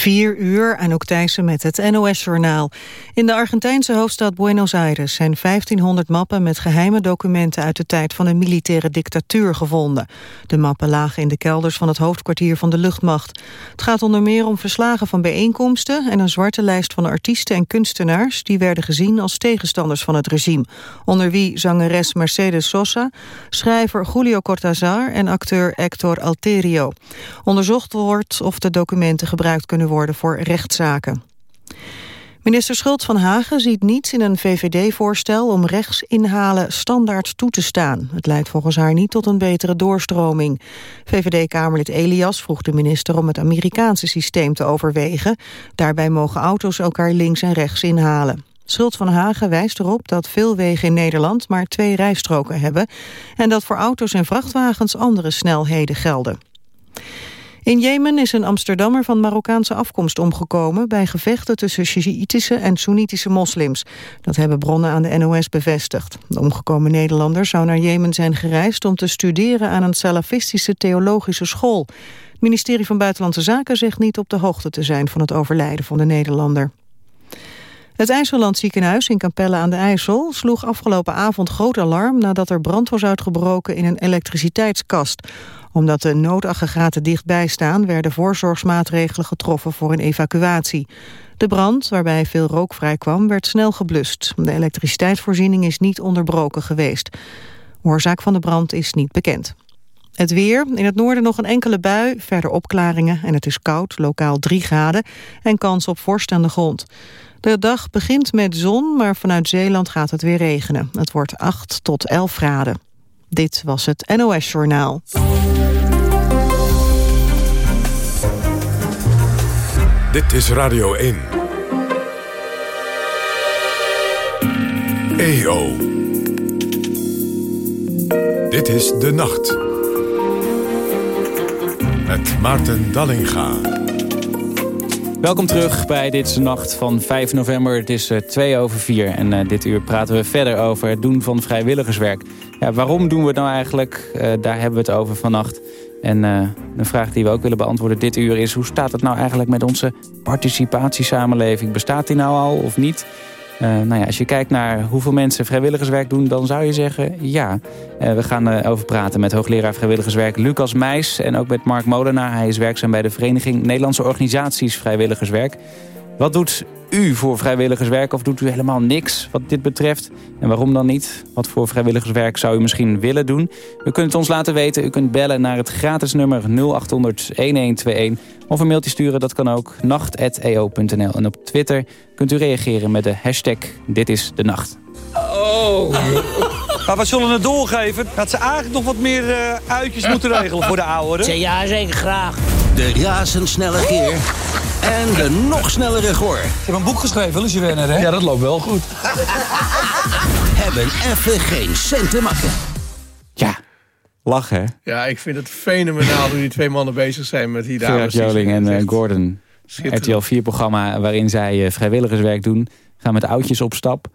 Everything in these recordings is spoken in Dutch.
4 uur, Anouk Thijssen met het NOS-journaal. In de Argentijnse hoofdstad Buenos Aires zijn 1500 mappen met geheime documenten uit de tijd van de militaire dictatuur gevonden. De mappen lagen in de kelders van het hoofdkwartier van de luchtmacht. Het gaat onder meer om verslagen van bijeenkomsten en een zwarte lijst van artiesten en kunstenaars die werden gezien als tegenstanders van het regime. Onder wie zangeres Mercedes Sosa, schrijver Julio Cortázar en acteur Hector Alterio. Onderzocht wordt of de documenten gebruikt kunnen worden voor rechtszaken. Minister Schultz van Hagen ziet niets in een VVD-voorstel om rechtsinhalen standaard toe te staan. Het leidt volgens haar niet tot een betere doorstroming. VVD-Kamerlid Elias vroeg de minister om het Amerikaanse systeem te overwegen. Daarbij mogen auto's elkaar links en rechts inhalen. Schultz van Hagen wijst erop dat veel wegen in Nederland maar twee rijstroken hebben... en dat voor auto's en vrachtwagens andere snelheden gelden. In Jemen is een Amsterdammer van Marokkaanse afkomst omgekomen... bij gevechten tussen Shiïtische en Soenitische moslims. Dat hebben bronnen aan de NOS bevestigd. De omgekomen Nederlander zou naar Jemen zijn gereisd... om te studeren aan een salafistische theologische school. Het ministerie van Buitenlandse Zaken zegt niet op de hoogte te zijn... van het overlijden van de Nederlander. Het IJsseland ziekenhuis in Capelle aan de IJssel sloeg afgelopen avond groot alarm nadat er brand was uitgebroken in een elektriciteitskast omdat de noodaggregaten dichtbij staan... werden voorzorgsmaatregelen getroffen voor een evacuatie. De brand, waarbij veel rook vrijkwam, werd snel geblust. De elektriciteitsvoorziening is niet onderbroken geweest. Oorzaak van de brand is niet bekend. Het weer, in het noorden nog een enkele bui, verder opklaringen... en het is koud, lokaal 3 graden, en kans op vorst aan de grond. De dag begint met zon, maar vanuit Zeeland gaat het weer regenen. Het wordt 8 tot 11 graden. Dit was het NOS Journaal. Dit is Radio 1. EO. Dit is De Nacht. Met Maarten Dallinga. Welkom terug bij Dit Nacht van 5 november. Het is uh, eh, 2 over 4 en uh, dit uur praten we verder over het doen van vrijwilligerswerk. Ja, waarom doen we het nou eigenlijk? Uh, daar hebben we het over vannacht. En een vraag die we ook willen beantwoorden dit uur is... hoe staat het nou eigenlijk met onze participatiesamenleving? Bestaat die nou al of niet? Uh, nou ja, als je kijkt naar hoeveel mensen vrijwilligerswerk doen... dan zou je zeggen ja. Uh, we gaan uh, over praten met hoogleraar vrijwilligerswerk Lucas Meijs... en ook met Mark Molenaar. Hij is werkzaam bij de Vereniging Nederlandse Organisaties Vrijwilligerswerk. Wat doet u voor vrijwilligerswerk of doet u helemaal niks wat dit betreft? En waarom dan niet? Wat voor vrijwilligerswerk zou u misschien willen doen? U kunt het ons laten weten. U kunt bellen naar het gratis nummer 0800-1121. Of een mailtje sturen, dat kan ook. nacht.eo.nl. En op Twitter kunt u reageren met de hashtag Dit is de Nacht. Oh. Maar we zullen het doorgeven dat ze eigenlijk nog wat meer uh, uitjes moeten regelen voor de ouderen. Ja, zeker graag. De razendsnelle Geer en de nog snellere Goor. Je hebt een boek geschreven, je Werner, hè? Ja, dat loopt wel goed. Hebben even geen cent te makken. Ja, lachen, hè? Ja, ik vind het fenomenaal hoe die twee mannen bezig zijn met die dames. Gerard Joling en uh, Gordon. RTL 4-programma waarin zij uh, vrijwilligerswerk doen. Gaan met oudjes op stap.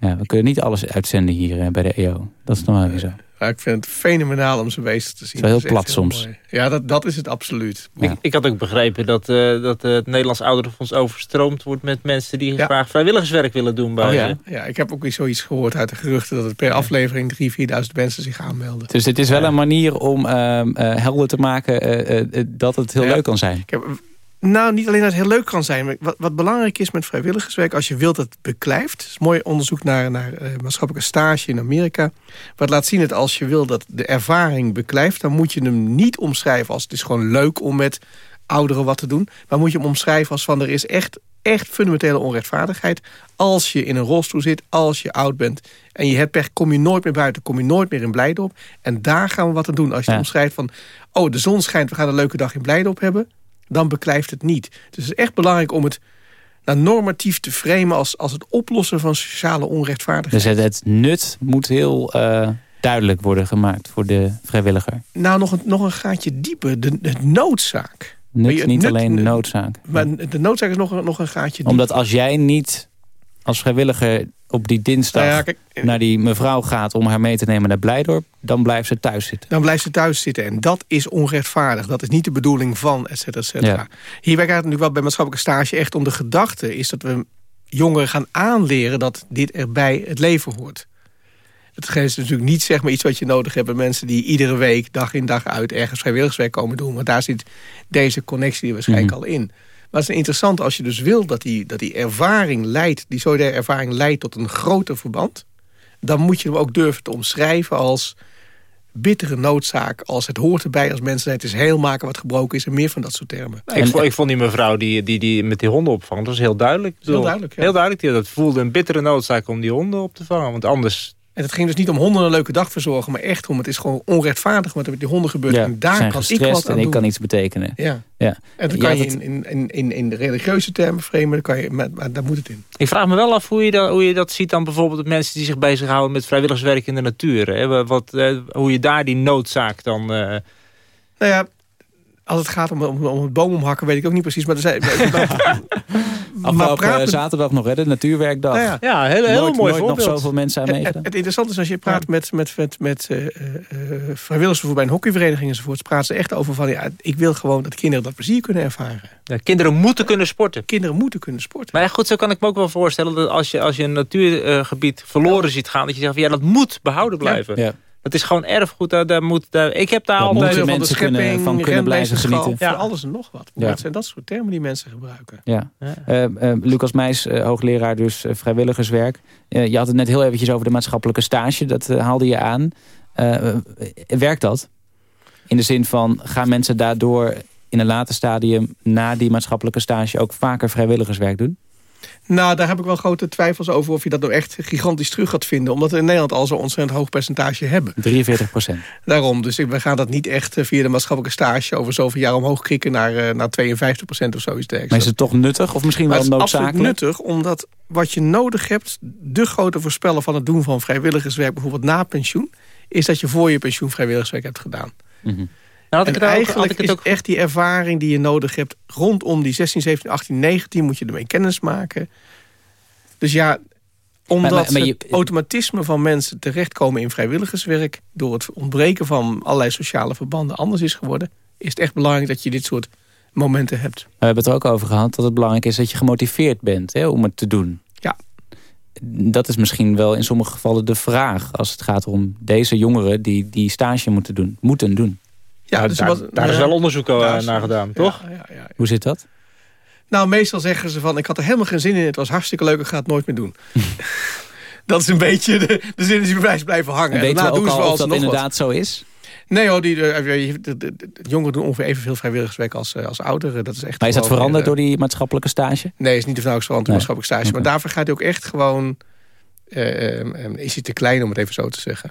Ja, we kunnen niet alles uitzenden hier uh, bij de EO. Dat is nog wel zo. Ja, ik vind het fenomenaal om ze bezig te zien. Het is wel heel plat soms. Ja, dat, dat is het absoluut. Ik, ik, had ook begrepen dat, uh, dat uh, het Nederlands Ouderenfonds overstroomd wordt... met mensen die graag vrijwilligerswerk willen doen bij oh, ja. ja, ik heb ook weer zoiets gehoord uit de geruchten... dat het per aflevering 3.000, 4.000 mensen zich aanmelden. Dus het is wel een manier om uh, helder te maken dat het heel leuk kan zijn. Ik heb nou, niet alleen dat het heel leuk kan zijn. Wat, wat belangrijk is met vrijwilligerswerk... als je wilt dat het beklijft... is mooi onderzoek naar, naar uh, maatschappelijke stage in Amerika... wat laat zien dat als je wil dat de ervaring beklijft... dan moet je hem niet omschrijven als... het is gewoon leuk om met ouderen wat te doen... maar moet je hem omschrijven als van... er is echt, echt fundamentele onrechtvaardigheid... als je in een rolstoel zit, als je oud bent... en je hebt pech, kom je nooit meer buiten... kom je nooit meer in Blijdorp. En daar gaan we wat aan doen. Als je omschrijft van... oh, de zon schijnt, we gaan een leuke dag in Blijdorp hebben dan beklijft het niet. Dus het is echt belangrijk om het nou, normatief te framen... Als, als het oplossen van sociale onrechtvaardigheid. Dus het, nut moet heel uh, duidelijk worden gemaakt voor de vrijwilliger. Nou, nog een, nog een gaatje dieper. De, de noodzaak. Nut, niet alleen de noodzaak. Maar de noodzaak is nog, nog een gaatje dieper. Omdat als jij niet als vrijwilliger op die dinsdag Nou ja, kijk, naar die mevrouw gaat om haar mee te nemen naar Blijdorp... dan blijft ze thuis zitten. dan blijft ze thuis zitten. En dat is onrechtvaardig. Dat is niet de bedoeling van, et cetera, et cetera. Ja. Hier werkt het natuurlijk wel bij maatschappelijke stage echt om de gedachte... is dat we jongeren gaan aanleren dat dit erbij het leven hoort. Het is natuurlijk niet zeg maar, iets wat je nodig hebt... bij mensen die iedere week, dag in dag uit... ergens vrijwilligerswerk komen doen. Want daar zit deze connectie waarschijnlijk Mhm. al in. Maar het is interessant als je dus wil dat die, dat die ervaring leidt... die solidaire ervaring leidt tot een groter verband... dan moet je hem ook durven te omschrijven als bittere noodzaak... als het hoort erbij, als mensen zijn, het is heel maken wat gebroken is... en meer van dat soort termen. Ik, vond, ik vond die mevrouw die, die, die met die honden opvangt, dat was heel duidelijk. Bedoel, duidelijk, ja. Heel duidelijk, die- dat voelde een bittere noodzaak om die honden op te vangen. Want anders... En het ging dus niet om honden een leuke dag verzorgen... maar echt om, het is gewoon onrechtvaardig wat er met die honden gebeurt. Ja, en daar zijn kan ik gestrest wat aan en ik doen. kan iets betekenen. Ja. Ja. En dan Ja, kan je in, in, in, in de religieuze termen framen, dan kan je, maar, maar daar moet het in. Ik vraag me wel af hoe je dat, hoe je dat ziet dan bijvoorbeeld... de mensen die zich bezighouden met vrijwilligerswerk in de natuur. Hè? Wat, eh, hoe je daar die noodzaak dan... eh, Nou ja, als het gaat om, om, om het boom omhakken, weet ik ook niet precies. Maar er zijn, maar Afgelopen praat eh, zaterdag nog, hè, de Natuurwerkdag. nou ja, ja, heel, heel nooit, mooi nooit nog voorbeeld. zoveel mensen aan het, meegedaan. het interessante is als je praat met, met, met, met eh, eh, eh, vrijwilligers bij een hockeyvereniging enzovoort, praten ze echt over van ja, ik wil gewoon dat kinderen dat plezier kunnen ervaren. Ja, kinderen moeten kunnen sporten. Kinderen moeten kunnen sporten. Maar ja, goed, zo kan ik me ook wel voorstellen... dat als je, als je een natuurgebied verloren ziet gaan... dat je zegt, van, ja, dat moet behouden blijven. Ja. Dat is gewoon erfgoed. Daar, daar moet, daar, ik heb daar altijd... moeten Onderdeel mensen kunnen- van kunnen blijven genieten. van Ja. alles en nog wat. Ja. Dat zijn dat soort termen die mensen gebruiken. Ja. Ja. Eh, eh, Lucas Meijs, eh, hoogleraar dus vrijwilligerswerk. Eh, je had het net heel eventjes over de maatschappelijke stage. Dat haalde je aan. Werkt dat? In de zin van, gaan mensen daardoor in een later stadium... na die maatschappelijke stage ook vaker vrijwilligerswerk doen? Nou, daar heb ik wel grote twijfels over of je dat nou echt gigantisch terug gaat vinden. Omdat we in Nederland al zo'n ontzettend hoog percentage hebben. 43 procent. Daarom, dus we gaan dat niet echt eh, via de maatschappelijke stage over zoveel jaar omhoog krikken naar, eh, naar 52 procent of zoiets dergelijks. Maar is het toch nuttig of misschien wel het is absoluut noodzakelijk? nuttig, omdat wat je nodig hebt... de grote voorspeller van het doen van vrijwilligerswerk... bijvoorbeeld na pensioen... is dat je voor je pensioen vrijwilligerswerk hebt gedaan. Nou, had en ik het ook- had eigenlijk ik het is ook echt die ervaring die je nodig hebt... rondom die 16, 17, 18, 19 moet je ermee kennis maken. Dus ja, omdat Maar- maar- maar je- het automatisme van mensen terechtkomen in vrijwilligerswerk... door het ontbreken van allerlei sociale verbanden anders is geworden... is het echt belangrijk dat je dit soort momenten hebt. We hebben het er ook over gehad dat het belangrijk is dat je gemotiveerd bent hè, om het te doen. Ja. Dat is misschien wel in sommige gevallen de vraag als het gaat om deze jongeren die die stage moeten doen. Moeten doen. Ja, Nou, dus daar, wat- daar is ja. wel onderzoek eh, Ja, naar gedaan, toch? Ja, ja, ja. Hoe zit dat? Nou, meestal zeggen ze van... ik had er helemaal geen zin in, het was hartstikke leuk... ik ga het nooit meer doen. dat is een beetje de, de zin die bewijs blijven hangen. En weten we daarna doen ze al wel of dat wat. inderdaad zo is? Nee hoor, die, de, de, de- de- de jongeren doen ongeveer evenveel vrijwilligerswerk als, eh, als ouderen. Dat is echt Maar is dat veranderd door die maatschappelijke stage? eh, Nee, is niet of nauwelijks veranderd door Nee. maatschappelijk stage. Maar daarvoor gaat hij ook echt gewoon... eh, eh, eh, is hij te klein om het even zo te zeggen.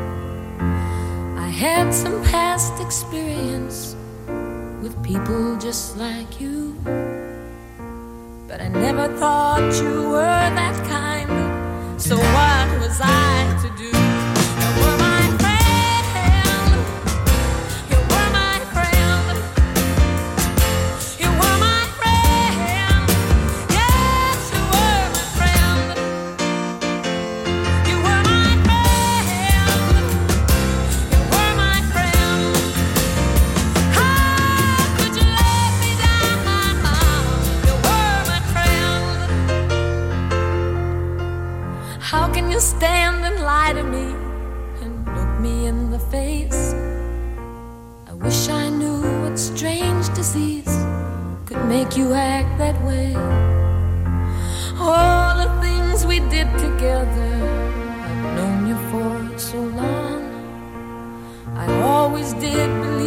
I had some past experience with people just like you. But I never thought you were that kind. So what was I to do? Strange could make you act that way. All the things we did together, I've known you for so long. I always did believe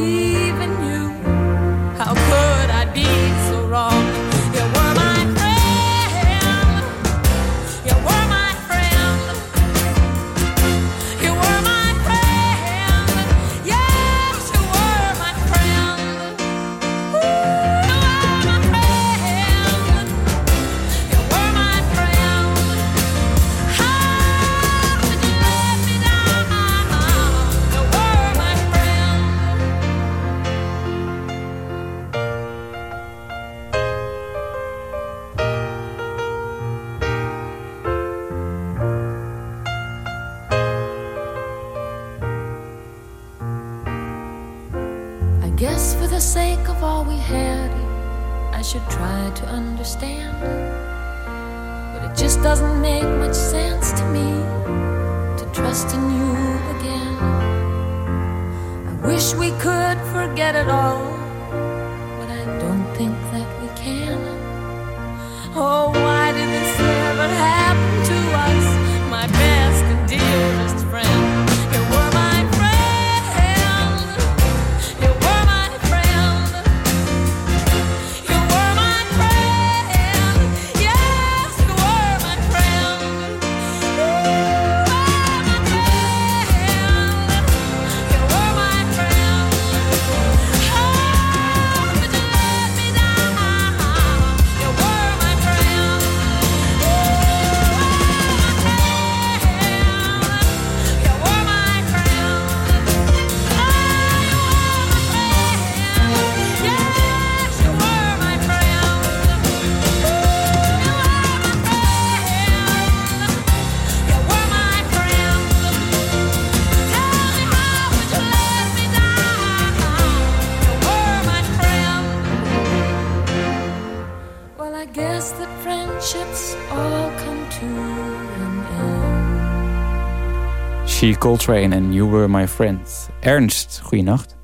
Coltrane en You Were My Friend. Ernst, goeienacht.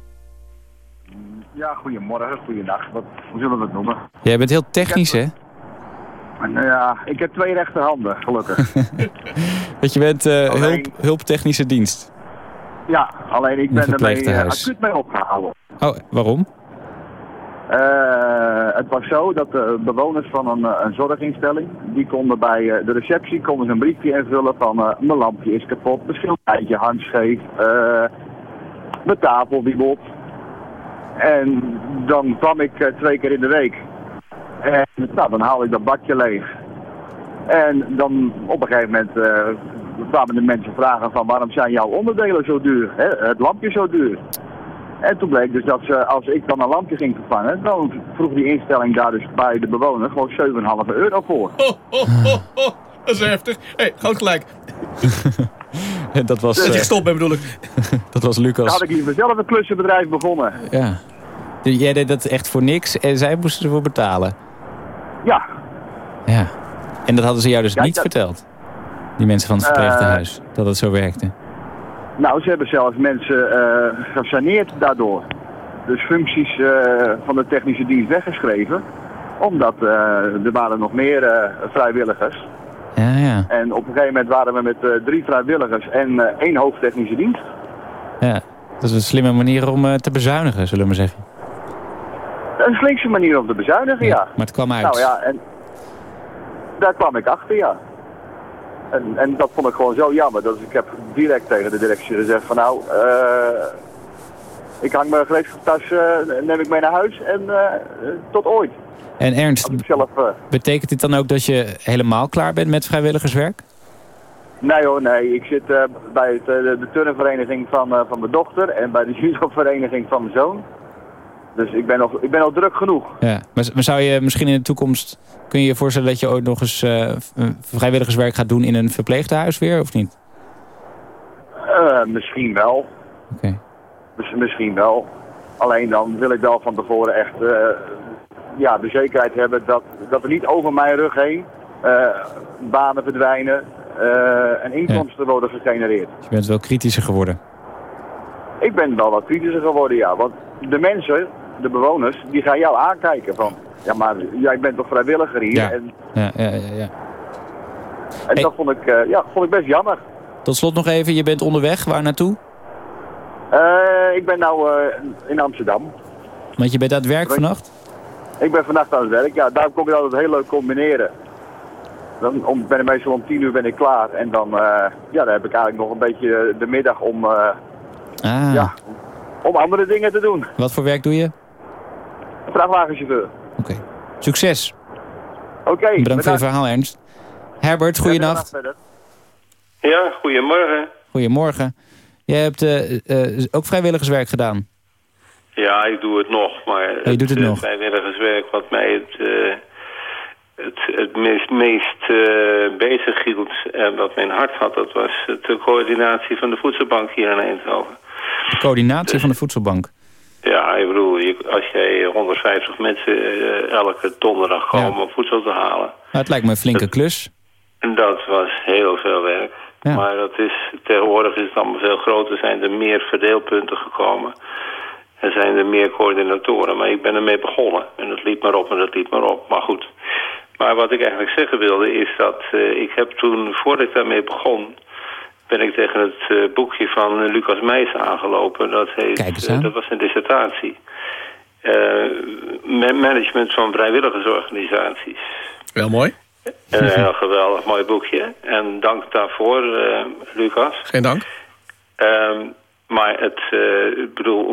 Ja, goedemorgen, goeiedag. Wat, hoe zullen we het noemen? Jij bent heel technisch, hè? Nou ja, ik heb twee rechterhanden, gelukkig. Dat je bent eh, Alleen- hulp, hulptechnische dienst. ja, alleen ik ben ermee eh, verpleegtehuis. acuut mee opgehouden. Oh, waarom? Eh, het was zo dat de bewoners van een, eh, een zorginstelling, die konden bij eh, de receptie konden ze een briefje invullen van mijn lampje is kapot, mijn schilderijtje hangt scheef, eh, mijn tafel die bot. En dan kwam ik twee keer in de week. En nou, dan haal ik dat bakje leeg. En dan op een gegeven moment kwamen de mensen vragen van waarom zijn jouw onderdelen zo duur? Hè? Het lampje zo duur. En toen bleek dus dat ze, als ik dan een lampje ging vervangen, dan vroeg die instelling daar dus bij de bewoner gewoon 7,5 euro voor. Oh, oh, oh, oh. Dat is heftig. Hé, hey, groot gelijk. Dat was, Dat je eh, gestopt bent bedoel ik. dat was Dan Lucas. had ik liever zelf een klussenbedrijf begonnen. Ja. Jij deed dat echt voor niks en zij moesten ervoor betalen. Ja, Ja. En dat hadden ze jou dus Kijk, niet dat- verteld. Die mensen van het Eh, verpleegtehuis. dat het zo werkte. Nou ze hebben zelfs mensen eh, gesaneerd daardoor. Dus functies eh, van de technische dienst weggeschreven. Omdat eh, er waren nog meer vrijwilligers. Ja, ja. En op een gegeven moment waren we met drie vrijwilligers en één hoofdtechnische dienst. ja. Dat is een slimme manier om te bezuinigen, zullen we maar zeggen. Een slinkse manier om te bezuinigen, ja. Maar het kwam uit. Nou ja, en daar kwam ik achter, ja. En, en dat vond ik gewoon zo jammer. Dus ik heb direct tegen de directie gezegd van nou, eh, ik hang mijn gereedschaptas, eh neem ik mee naar huis en eh, tot ooit. En Ernst, zelf, eh, betekent dit dan ook dat je helemaal klaar bent met vrijwilligerswerk? nee hoor, nee. Ik zit bij het, de turnvereniging van, van mijn dochter en bij de judovereniging van mijn zoon. Dus ik ben nog, ik ben al druk genoeg. Ja. Maar, zou je misschien in de toekomst... Kun je je voorstellen dat je ooit nog eens eh, v- vrijwilligerswerk gaat doen in een verpleegtehuis weer, of niet? Eh, misschien wel. Oké. Miss- Misschien wel. Alleen dan wil ik wel van tevoren echt eh, ja, de zekerheid hebben dat, dat er niet over mijn rug heen eh, banen verdwijnen eh, en inkomsten worden gegenereerd. Je bent wel kritischer geworden. Ik ben wel wat kritischer geworden, ja. Want de mensen, de bewoners, die gaan jou aankijken van... Ja, maar jij bent toch vrijwilliger hier? Ja. En, Ja, ja, ja, ja. en Hey. dat vond ik, eh, ja, vond ik best jammer. Tot slot nog even, je bent onderweg. Waar naartoe? Eh, ik ben nou eh, in Amsterdam. Want je bent aan het werk vannacht? Ik ben vannacht aan het werk. Ja, daar kom je altijd heel leuk combineren. Dan om, ben ik meestal om tien uur ben ik klaar. En dan, ja, dan heb ik eigenlijk nog een beetje de middag om, Ah, ja, om andere dingen te doen. wat voor werk doe je? Vrachtwagenchauffeur. Oké. Succes. Oké, Bedankt voor je verhaal, Ernst. Herbert, goeienacht. Ja, goedemorgen. Goedemorgen. Jij hebt eh, eh, ook vrijwilligerswerk gedaan. Ja, ik doe het nog, maar Oh, je doet het eh, nog. vrijwilligerswerk wat mij het, eh, het, het meest, meest bezig hield en wat mijn hart had, dat was de coördinatie van de voedselbank hier in Eindhoven. De coördinatie van de voedselbank. Ja, ik bedoel, als jij 150 mensen eh, elke donderdag komen om voedsel te halen. Het lijkt me een flinke klus. En dat was heel veel werk. Ja. Maar dat is, tegenwoordig is het allemaal veel groter. Zijn er meer verdeelpunten gekomen. En zijn er meer coördinatoren. Maar ik ben ermee begonnen. En dat liep maar op en dat liep maar op. Maar goed. Maar wat ik eigenlijk zeggen wilde is dat eh, ik heb toen, voordat ik daarmee begon... ben ik tegen het eh, boekje van eh, Lucas Meijs aangelopen. Dat, heet, Kijk eens eh, aan. dat was een dissertatie. Eh, ma- management van vrijwilligersorganisaties. Wel mooi. Een heel geweldig mooi boekje. En dank daarvoor, eh, Lucas. Geen dank. Ehm, maar het, eh, ik bedoel,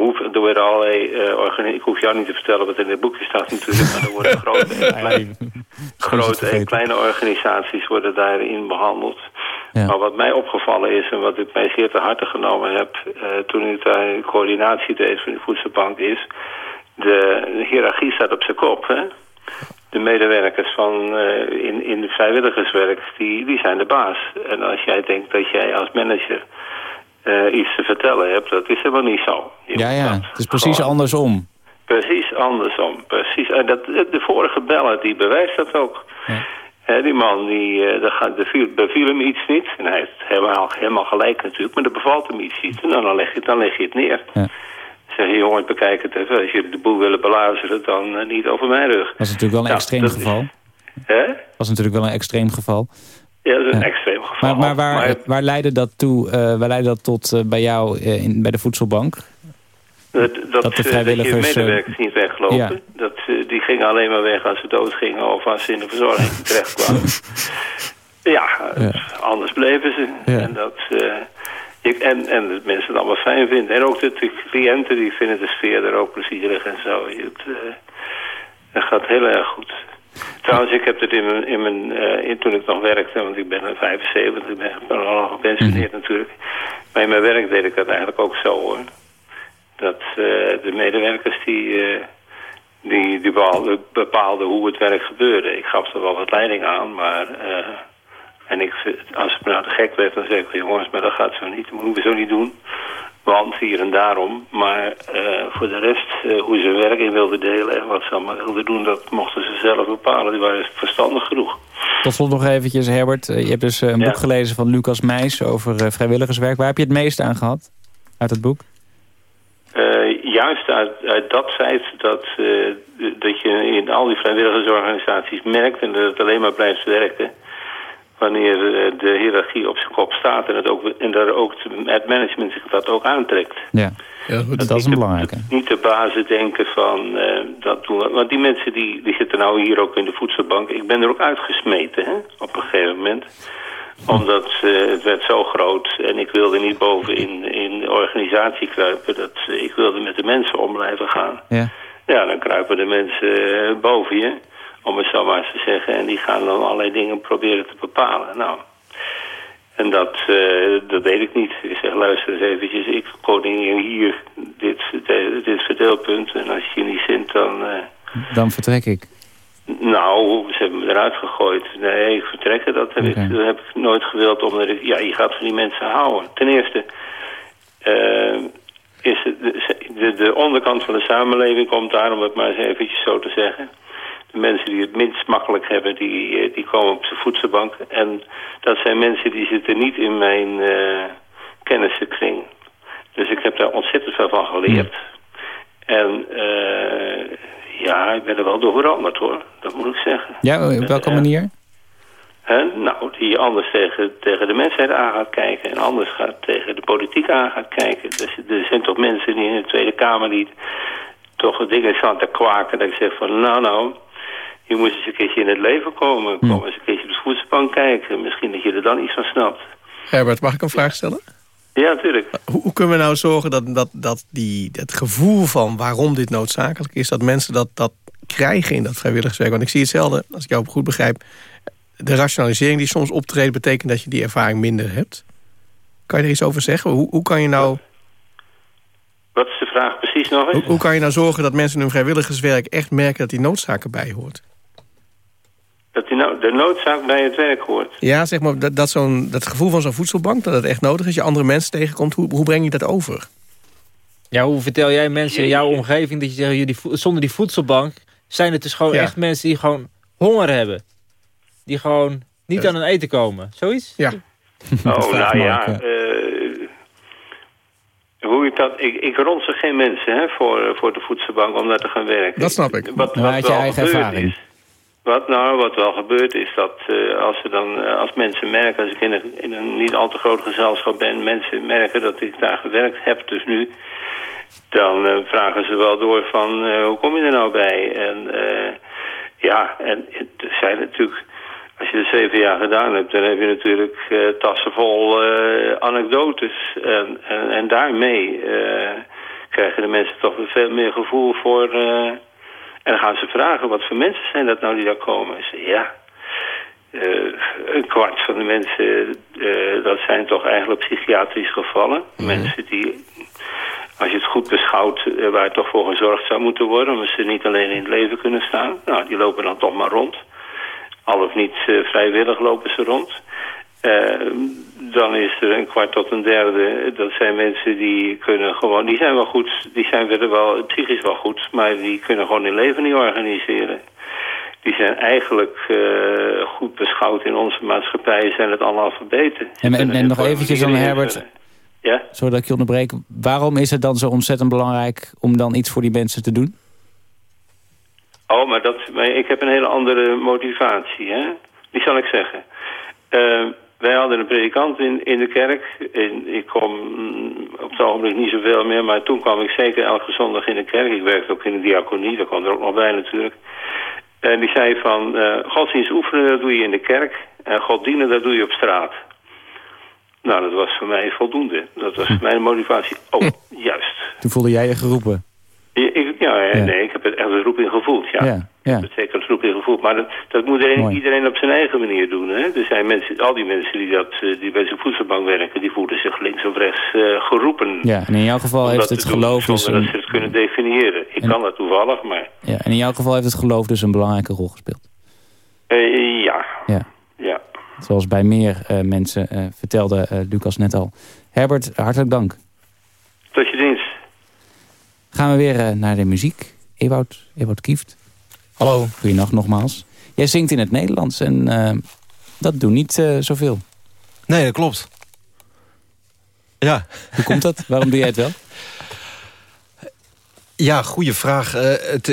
er allerlei uh, Ik hoef jou niet te vertellen wat er in het boekje staat natuurlijk. Maar er worden grote en, klein, grote en kleine organisaties worden daarin behandeld. Ja. Maar wat mij opgevallen is en wat ik mij zeer te harte genomen heb... eh, toen ik daar de coördinatie deed van de voedselbank is... de hiërarchie staat op zijn kop, hè? de medewerkers van, eh, in, in het vrijwilligerswerk, die, die zijn de baas. En als jij denkt dat jij als manager eh, iets te vertellen hebt, dat is helemaal niet zo. Je Ja, ja. Het is precies gewoon- andersom. Precies andersom. Precies. En dat, de vorige beller die bewijst dat ook. Die man, die, eh, beviel, beviel hem iets niet. En hij heeft helemaal, helemaal gelijk natuurlijk, maar er bevalt hem iets niet. En dan leg je, dan leg je het neer. Ja. Zeg je, jongens, bekijk het even. Als je de boel willen beluisteren, dan eh, niet over mijn rug. Dat is natuurlijk wel een Nou, extreem dat geval. Hè? Dat is natuurlijk wel een extreem geval. Ja, dat is een Ja. extreem geval. Maar, maar waar, Maar- waar leidde dat toe? eh, waar leidde dat tot eh, bij jou eh, in, bij de voedselbank? Dat, dat, Dat de eh, vrijwilligers, Dat je medewerkers eh, niet weglopen. ja. Dat, eh, die gingen alleen maar weg als ze doodgingen of als ze in de verzorging terechtkwamen. Ja, eh, anders bleven ze. Ja. En, dat, ik, en, en dat mensen het allemaal fijn vinden. En ook de, de cliënten die vinden de sfeer er ook plezierig en zo. Het, het gaat heel erg goed. Trouwens, ik heb het in mijn, in mijn in, toen ik nog werkte, want ik ben een 75, ik ben, al gepensioneerd natuurlijk. Maar in mijn werk deed ik dat eigenlijk ook zo hoor. Dat eh, de medewerkers die, eh, die, die bepaalden, hoe het werk gebeurde. Ik gaf er wel wat leiding aan, maar... eh, en ik, als het me nou te gek werd, dan zeg ik... jongens, maar dat gaat zo niet, dat moeten we zo niet doen. Want hier en daarom. Maar voor de rest, hoe ze werk in wilden delen... en wat ze allemaal wilden doen, dat mochten ze zelf bepalen. Die waren verstandig genoeg. Tot slot nog eventjes, Herbert. Je hebt dus een Ja. boek gelezen van Lucas Meijs over vrijwilligerswerk. Waar heb je het meest aan gehad? Uit het boek? Eh, juist uit, uit dat feit dat, eh, dat je in al die vrijwilligersorganisaties merkt... en dat het alleen maar blijft werken... wanneer eh, de hiërarchie op zijn kop staat... en, het ook, en dat ook het management zich dat ook aantrekt. Ja, Ja, goed. dat is een belangrijke. Niet de bazen denken van eh, dat doen we. Want die mensen die, die zitten nou hier ook in de voedselbank. Ik ben er ook uitgesmeten hè, op een gegeven moment. Omdat eh, het werd zo groot en ik wilde niet boven in, in de organisatie kruipen. Dat, ik wilde met de mensen om blijven gaan. Ja. Ja, dan kruipen de mensen eh, boven je, om het zo maar eens te zeggen. En die gaan dan allerlei dingen proberen te bepalen. Nou, en dat, eh, dat deed ik niet. Ik zeg, luister eens eventjes, ik coördineer hier dit, dit, verdeelpunt. En als je niet zint, dan... Dan vertrek ik. Nou, ze hebben me eruit gegooid. Nee, ik vertrekken, dat heb, ik, dat heb ik nooit gewild. Omdat ik, ja, je gaat van die mensen houden. Ten eerste eh, is de, de, de onderkant van de samenleving komt daar, om het maar eens eventjes zo te zeggen. De mensen die het minst makkelijk hebben, die, eh, die komen op de voedselbank. En dat zijn mensen die zitten niet in mijn eh kennissenkring. Dus ik heb daar ontzettend veel van geleerd. En eh, ja, ik ben er wel door veranderd hoor. Dat moet ik zeggen. Ja, op welke manier? Hè? Nou, die anders tegen, tegen de mensheid aan gaat kijken... en anders gaat tegen de politiek aan gaat kijken. Dus, er zijn toch mensen die in de Tweede Kamer... die toch dingen staan te kwaken... dat ik zeg van, nou nou... je moet eens een keertje in het leven komen. Kom eens een keertje op de voedselbank kijken. Misschien dat je er dan iets van snapt. Herbert, mag ik een vraag stellen? Ja, natuurlijk. Hoe, hoe kunnen we nou zorgen dat, dat, dat die, het gevoel van waarom dit noodzakelijk is... dat mensen dat, dat krijgen in dat vrijwilligerswerk? Want ik zie hetzelfde, als ik jou goed begrijp... de rationalisering die soms optreedt... betekent dat je die ervaring minder hebt. Kan je er iets over zeggen? Hoe, hoe, kan, je nou, Wat is de vraag precies nog eens? hoe, hoe kan je nou zorgen dat mensen in hun vrijwilligerswerk... echt merken dat die noodzaak erbij hoort? Dat die nou de noodzaak bij het werk hoort. Ja, zeg maar, dat, dat, zo'n, dat gevoel van zo'n voedselbank... dat het echt nodig is, je andere mensen tegenkomt... hoe, hoe breng je dat over? Ja, hoe vertel jij mensen in jouw omgeving dat je zegt, jullie, zonder die voedselbank zijn het dus gewoon Ja. echt mensen die gewoon honger hebben. Die gewoon niet Ja. aan hun eten komen. Zoiets? Ja. Oh, nou ja. ja. eh, hoe ik dat... Ik, ik ronsel geen mensen hè, voor, voor de voedselbank om daar te gaan werken. Dat snap ik. Wat, Maar wat uit je eigen ervaring. Is, wat, nou, wat wel gebeurt is dat eh, als, ze dan, eh, als mensen merken... als ik in een, in een niet al te groot gezelschap ben... mensen merken dat ik daar gewerkt heb, dus nu... dan eh, vragen ze wel door van hoe kom je er nou bij? En ja, en er zijn natuurlijk... Als je het zeven jaar gedaan hebt, dan heb je natuurlijk tassen vol anekdotes. En, en, en daarmee krijgen de mensen toch veel meer gevoel voor... en dan gaan ze vragen, wat voor mensen zijn dat nou die daar komen? Ze, ja, eh, een kwart van de mensen, eh, dat zijn toch eigenlijk psychiatrische gevallen. Mensen die, als je het goed beschouwt, eh, waar toch voor gezorgd zou moeten worden... omdat ze niet alleen in het leven kunnen staan. Nou, die lopen dan toch maar rond. Al of niet vrijwillig lopen ze rond. Eh, dan is er een kwart tot een derde. Dat zijn mensen die kunnen gewoon... Die zijn wel goed, die zijn verder wel psychisch wel goed... maar die kunnen gewoon hun leven niet organiseren. Die zijn eigenlijk eh, goed beschouwd in onze maatschappij... zijn het analfabeten. Ze En, en, nog eventjes iedereen Herbert. Ja? sorry dat ik je onderbreek. Waarom is het dan zo ontzettend belangrijk om dan iets voor die mensen te doen? Oh, maar, dat, maar ik heb een hele andere motivatie, hè? Die zal ik zeggen. Eh, wij hadden een predikant in, in de kerk. En ik kom mm, op het ogenblik niet zoveel meer, maar toen kwam ik zeker elke zondag in de kerk. Ik werkte ook in de diaconie, dat kwam er ook nog bij natuurlijk. En die zei van, eh godsdienst oefenen, dat doe je in de kerk. En God dienen, dat doe je op straat. Nou, dat was voor mij voldoende. Dat was mijn motivatie. Oh, juist. Toen voelde jij je geroepen. Ik, ik- ja, Ja. nee, ik heb het echt een roeping gevoeld, ja. Ja, ja. Ik heb het zeker een roeping gevoeld. Maar dat, dat moet iedereen, op zijn eigen manier doen. Hè? Er zijn mensen, al die mensen die, dat, eh, die bij zijn voedselbank werken... die voelen zich links of rechts eh, geroepen. Ja, en in jouw geval heeft dat het doen, geloof dus Zonder dat een, ze het kunnen definiëren. Ik En- kan dat toevallig, maar... ja, en in jouw geval heeft het geloof dus een belangrijke rol gespeeld. eh, ja, Ja. ja. Zoals bij meer eh, mensen eh, vertelde eh, Lucas net al. Herbert, hartelijk dank. Tot je dienst. Gaan we weer eh, naar de muziek. Ewout, Ewout Kieft. Hallo. Goedenacht nogmaals. Jij zingt in het Nederlands en eh, dat doen niet eh, zoveel. Nee, dat klopt. Ja. Hoe komt dat? Waarom doe jij het wel? Ja, goede vraag. Het,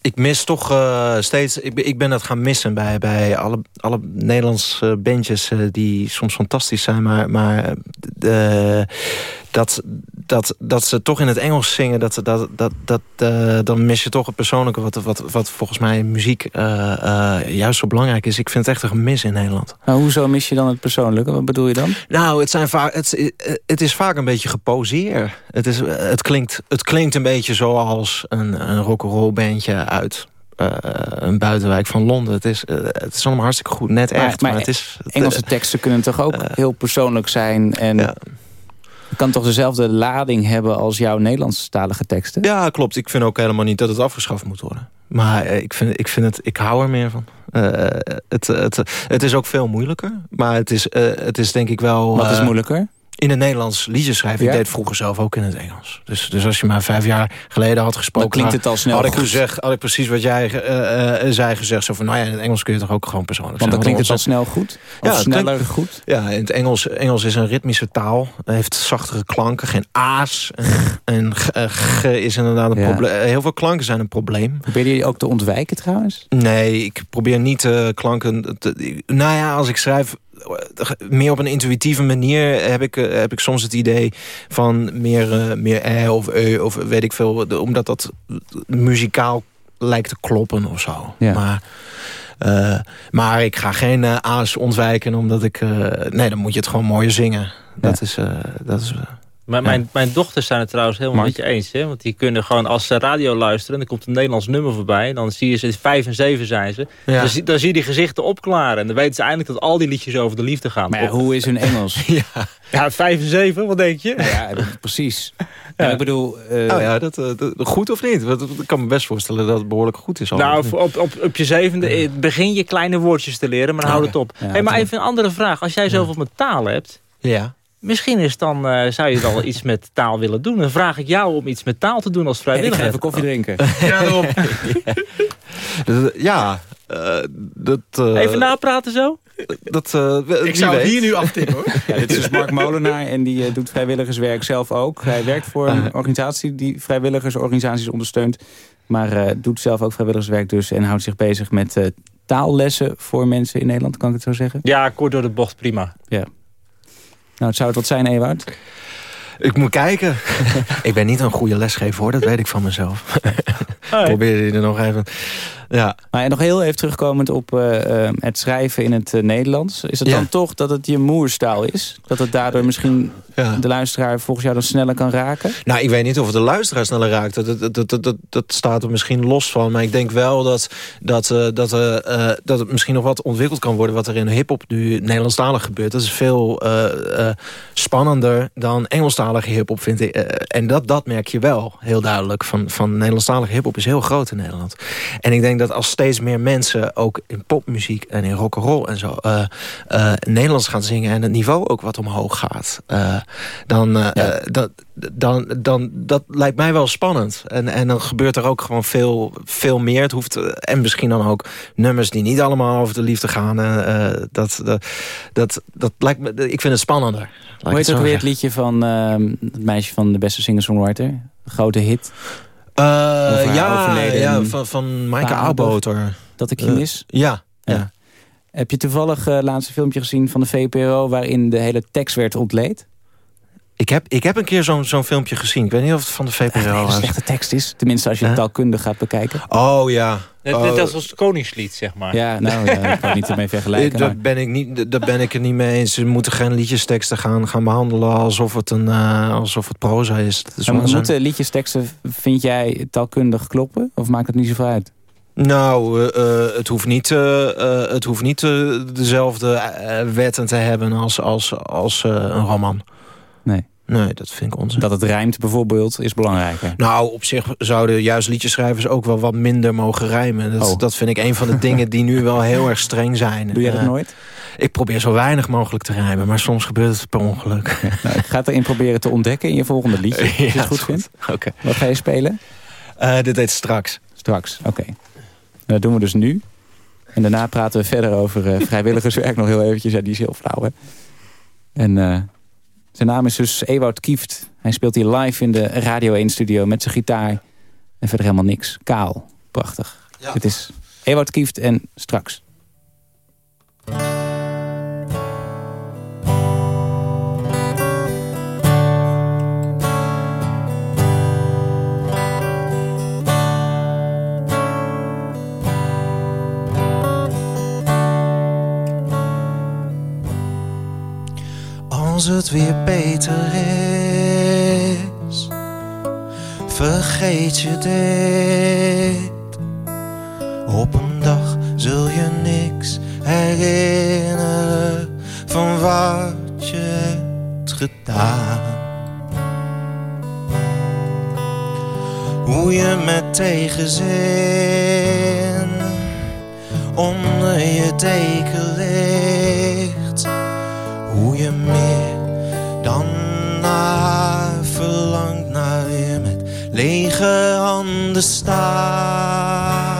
ik mis toch steeds... Ik, ben- ik ben dat gaan missen bij, bij alle, alle Nederlandse bandjes... die soms fantastisch zijn, maar... maar dat, dat, dat ze toch in het Engels zingen... Dat, dat, dat, dat, eh, dan mis je toch het persoonlijke... wat, wat, wat volgens mij muziek eh, eh, juist zo belangrijk is. Ik vind het echt een gemis in Nederland. Nou, hoezo mis je dan het persoondelijke? Wat bedoel je dan? Nou, het, zijn vaak, het, is- het is vaak een beetje geposeerd. Het, is, het, klinkt, het klinkt een beetje zoals een, een rock'n'roll bandje uit een buitenwijk van Londen. Het is, het is allemaal hartstikke goed, net echt. maar Maar, het is, Engelse teksten kunnen toch ook heel persoonlijk zijn en ja. Het kan toch dezelfde lading hebben als jouw Nederlandstalige teksten? ja, klopt. Ik vind ook helemaal niet dat het afgeschaft moet worden. Maar eh, ik, vind, ik, vind het, ik hou er meer van. Eh, het, het, het is ook veel moeilijker. Maar het is, eh, het is denk ik wel... Wat is moeilijker? In het Nederlands liedjes schrijven. Ja? Ik deed vroeger zelf ook in het Engels. Dus, dus als je mij vijf jaar geleden had gesproken... Dan klinkt het al snel had ik, goed. gezegd, had ik precies wat jij eh, eh, zei gezegd. Zo van, nou ja, in het Engels kun je toch ook gewoon persoonlijk Want dan zijn. klinkt het al snel goed? Of Ja, sneller klinkt- goed? Ja, in het Engels, Engels is een ritmische taal. Het heeft zachtere klanken, geen a's. En, en g, eh, g is inderdaad een Ja. probleem. Heel veel klanken zijn een probleem. Probeer je die ook te ontwijken trouwens? Nee, ik probeer niet eh, klanken... Te, nou ja, als ik schrijf eh, meer op een intuïtieve manier... heb ik, eh, heb ik soms het idee van meer, eh, meer eh of e of weet ik veel... omdat dat muzikaal lijkt te kloppen of zo. Ja. Maar, maar ik ga geen eh, A's ontwijken, omdat ik... nee, dan moet je het gewoon mooier zingen. Dat is... dat is Maar mijn, mijn dochters zijn het trouwens helemaal Mark? met je eens. Hè? Want die kunnen gewoon, als ze radio luisteren... en er komt een Nederlands nummer voorbij... dan zie je ze, vijf en zeven zijn ze. Ja. Dan, zie, dan zie je die gezichten opklaren. En dan weten ze eindelijk dat al die liedjes over de liefde gaan. Maar ja, hoe is hun Engels? ja. Ja, vijf en zeven, wat denk je? Ja, precies. Ja, ik bedoel... eh, Nou ja, dat, eh, dat- goed of niet? Want Ik kan me best voorstellen dat het behoorlijk goed is. al. Nou, op, op, op je zevende eh, begin je kleine woordjes te leren, maar houd het op. Ja, hey, maar even een andere vraag. Als jij zoveel met talen hebt, ja. Misschien is dan, eh, zou je wel iets met taal willen doen. Dan vraag ik jou om iets met taal te doen als vrijwilliger. Ik ga even koffie drinken. Ja, daarom. ja, eh, dat... eh, Even napraten zo? Dat, eh, Ik zou het hier nu aftikken hoor. Ja, dit is dus Mark Molenaar en die eh, doet vrijwilligerswerk zelf ook. Hij werkt voor een organisatie die vrijwilligersorganisaties ondersteunt. Maar eh, doet zelf ook vrijwilligerswerk dus en houdt zich bezig met eh, taallessen voor mensen in Nederland, kan ik het zo zeggen? Ja, kort door de bocht, prima. Ja. Nou, het zou het wat zijn, Ewout? Ik moet kijken. ik ben niet een goede lesgever hoor, dat weet ik van mezelf. Probeer je er nog even... Ja. Maar en nog heel even terugkomend op eh, eh, het schrijven in het eh, Nederlands. Is het Ja. dan toch dat het je moerstaal is? Dat het daardoor misschien Ja. de luisteraar volgens jou dan sneller kan raken? Nou, ik weet niet of het de luisteraar sneller raakt. Dat, dat, dat, dat, dat, dat staat er misschien los van. Maar ik denk wel dat, dat, eh, dat, dat het misschien nog wat ontwikkeld kan worden... wat er in hiphop nu Nederlandstalig gebeurt. Dat is veel spannender dan Engelstalige hiphop, vind ik. En dat, dat merk je wel heel duidelijk. Van, van Nederlandstalige hiphop is heel groot in Nederland. En ik denk dat als steeds meer mensen... ook in popmuziek en in rock'n'roll en zo... eh, eh, Nederlands gaan zingen en het niveau ook wat omhoog gaat... eh, dan, dat, dan, dan, dat lijkt mij wel spannend. En, en dan gebeurt er ook gewoon veel, veel meer. Het hoeft, en misschien dan ook nummers die niet allemaal over de liefde gaan. dat, dat, dat, dat lijkt me, ik vind het spannender. Hoe heet ook weer het liedje van het meisje van de beste singer-songwriter? Grote hit. Eh, haar ja, ja, van, van Maaike vader. Oudboter. Dat ik je Eh, mis? Ja, Ja. ja. Heb je toevallig eh laatst een filmpje gezien van de VPRO... waarin de hele tekst werd ontleed? Ik heb, ik heb een keer zo'n zo'n filmpje gezien. Ik weet niet of het van de VPRO Dat een was. slechte tekst is. Tenminste, als je het Huh? taalkundig gaat bekijken. Oh ja. Net, Oh. net als het Koningslied, zeg maar. Ja, nou, ja, ik kan het niet ermee Eh, vergelijken. maar- Daar ben, ik niet, daar ben ik het niet mee eens. Ze moeten geen liedjesteksten gaan, gaan behandelen alsof het, een, eh, alsof het proza is. Dat is Maar moeten liedjesteksten, vind jij, taalkundig kloppen? Of maakt het niet zoveel uit? Nou, eh, eh, het hoeft niet, eh, eh, het hoeft niet eh, dezelfde eh, wetten te hebben als, als, als eh, een roman. Nee. Nee, dat vind ik onzin. Dat het rijmt bijvoorbeeld, is belangrijker. Nou, op zich zouden juist liedjeschrijvers ook wel wat minder mogen rijmen. Dat, Oh. dat vind ik een van de dingen die nu wel heel erg streng zijn. Doe jij dat Eh, nooit? Ik probeer zo weinig mogelijk te rijmen, maar soms gebeurt het per ongeluk. Nou, ik ga het erin proberen te ontdekken in je volgende liedje. Als je Ja, het goed vindt. Oké. Wat ga je spelen? Eh, dit heet straks. Straks, oké. Dat doen we dus nu. En daarna praten we verder over eh, vrijwilligerswerk nog heel eventjes. Ja, die is heel flauw, hè? En zijn naam is dus Ewout Kieft. Hij speelt hier live in de Radio 1-studio met zijn gitaar. En verder helemaal niks. Kaal. Prachtig. Het is Ewout Kieft en straks. Als het weer beter is, vergeet je dit. Op een dag zul je niks herinneren van wat je hebt gedaan. Hoe je met tegenzin onder je deken ligt hoe je meer naar verlangt naar weer met lege handen staan.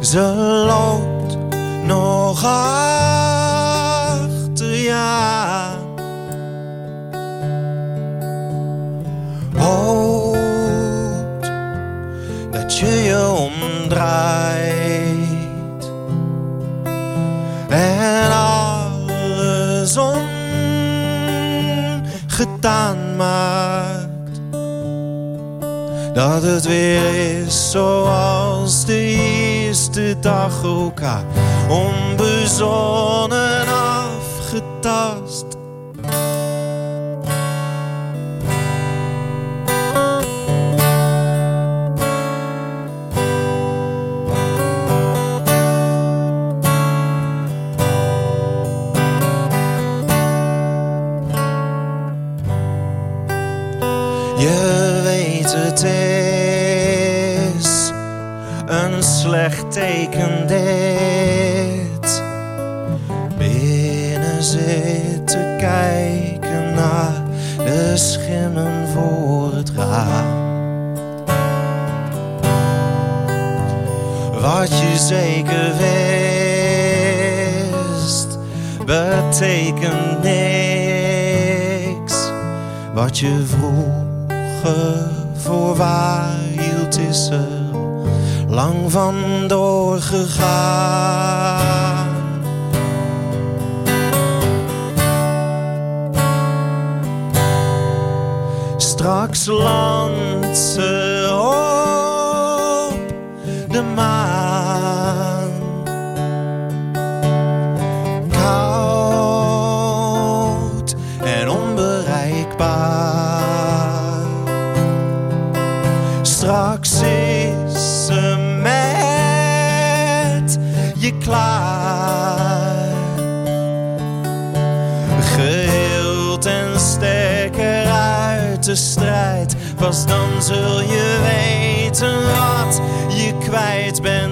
Ze loopt nog achter je aan. Hoopt dat je je omdraait Dat het weer is zoals de eerste dag elkaar onbezonnen Je vroeger voor hield, is er lang vandoor gegaan. Strijd. Pas dan zul je weten wat je kwijt bent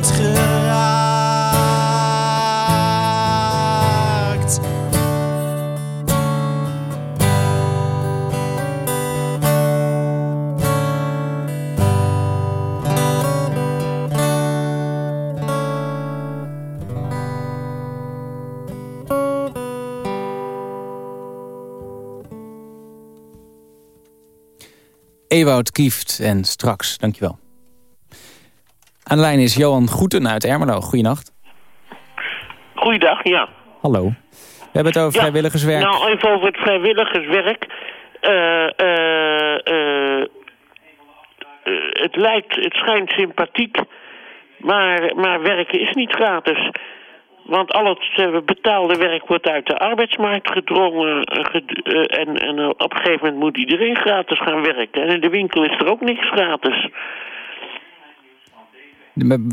Ewout Kieft en straks, dankjewel. Aan de lijn is Johan Goeten uit Ermelo. Goedenacht. Goeiedag, ja. Hallo. We hebben het over Ja, vrijwilligerswerk. Nou, even over het vrijwilligerswerk. Eh, eh, eh, het lijkt, het schijnt sympathiek, maar, maar werken is niet gratis. Want al het eh, betaalde werk wordt uit de arbeidsmarkt gedrongen. eh, eh, en en op een gegeven moment moet iedereen gratis gaan werken. En in de winkel is er ook niks gratis.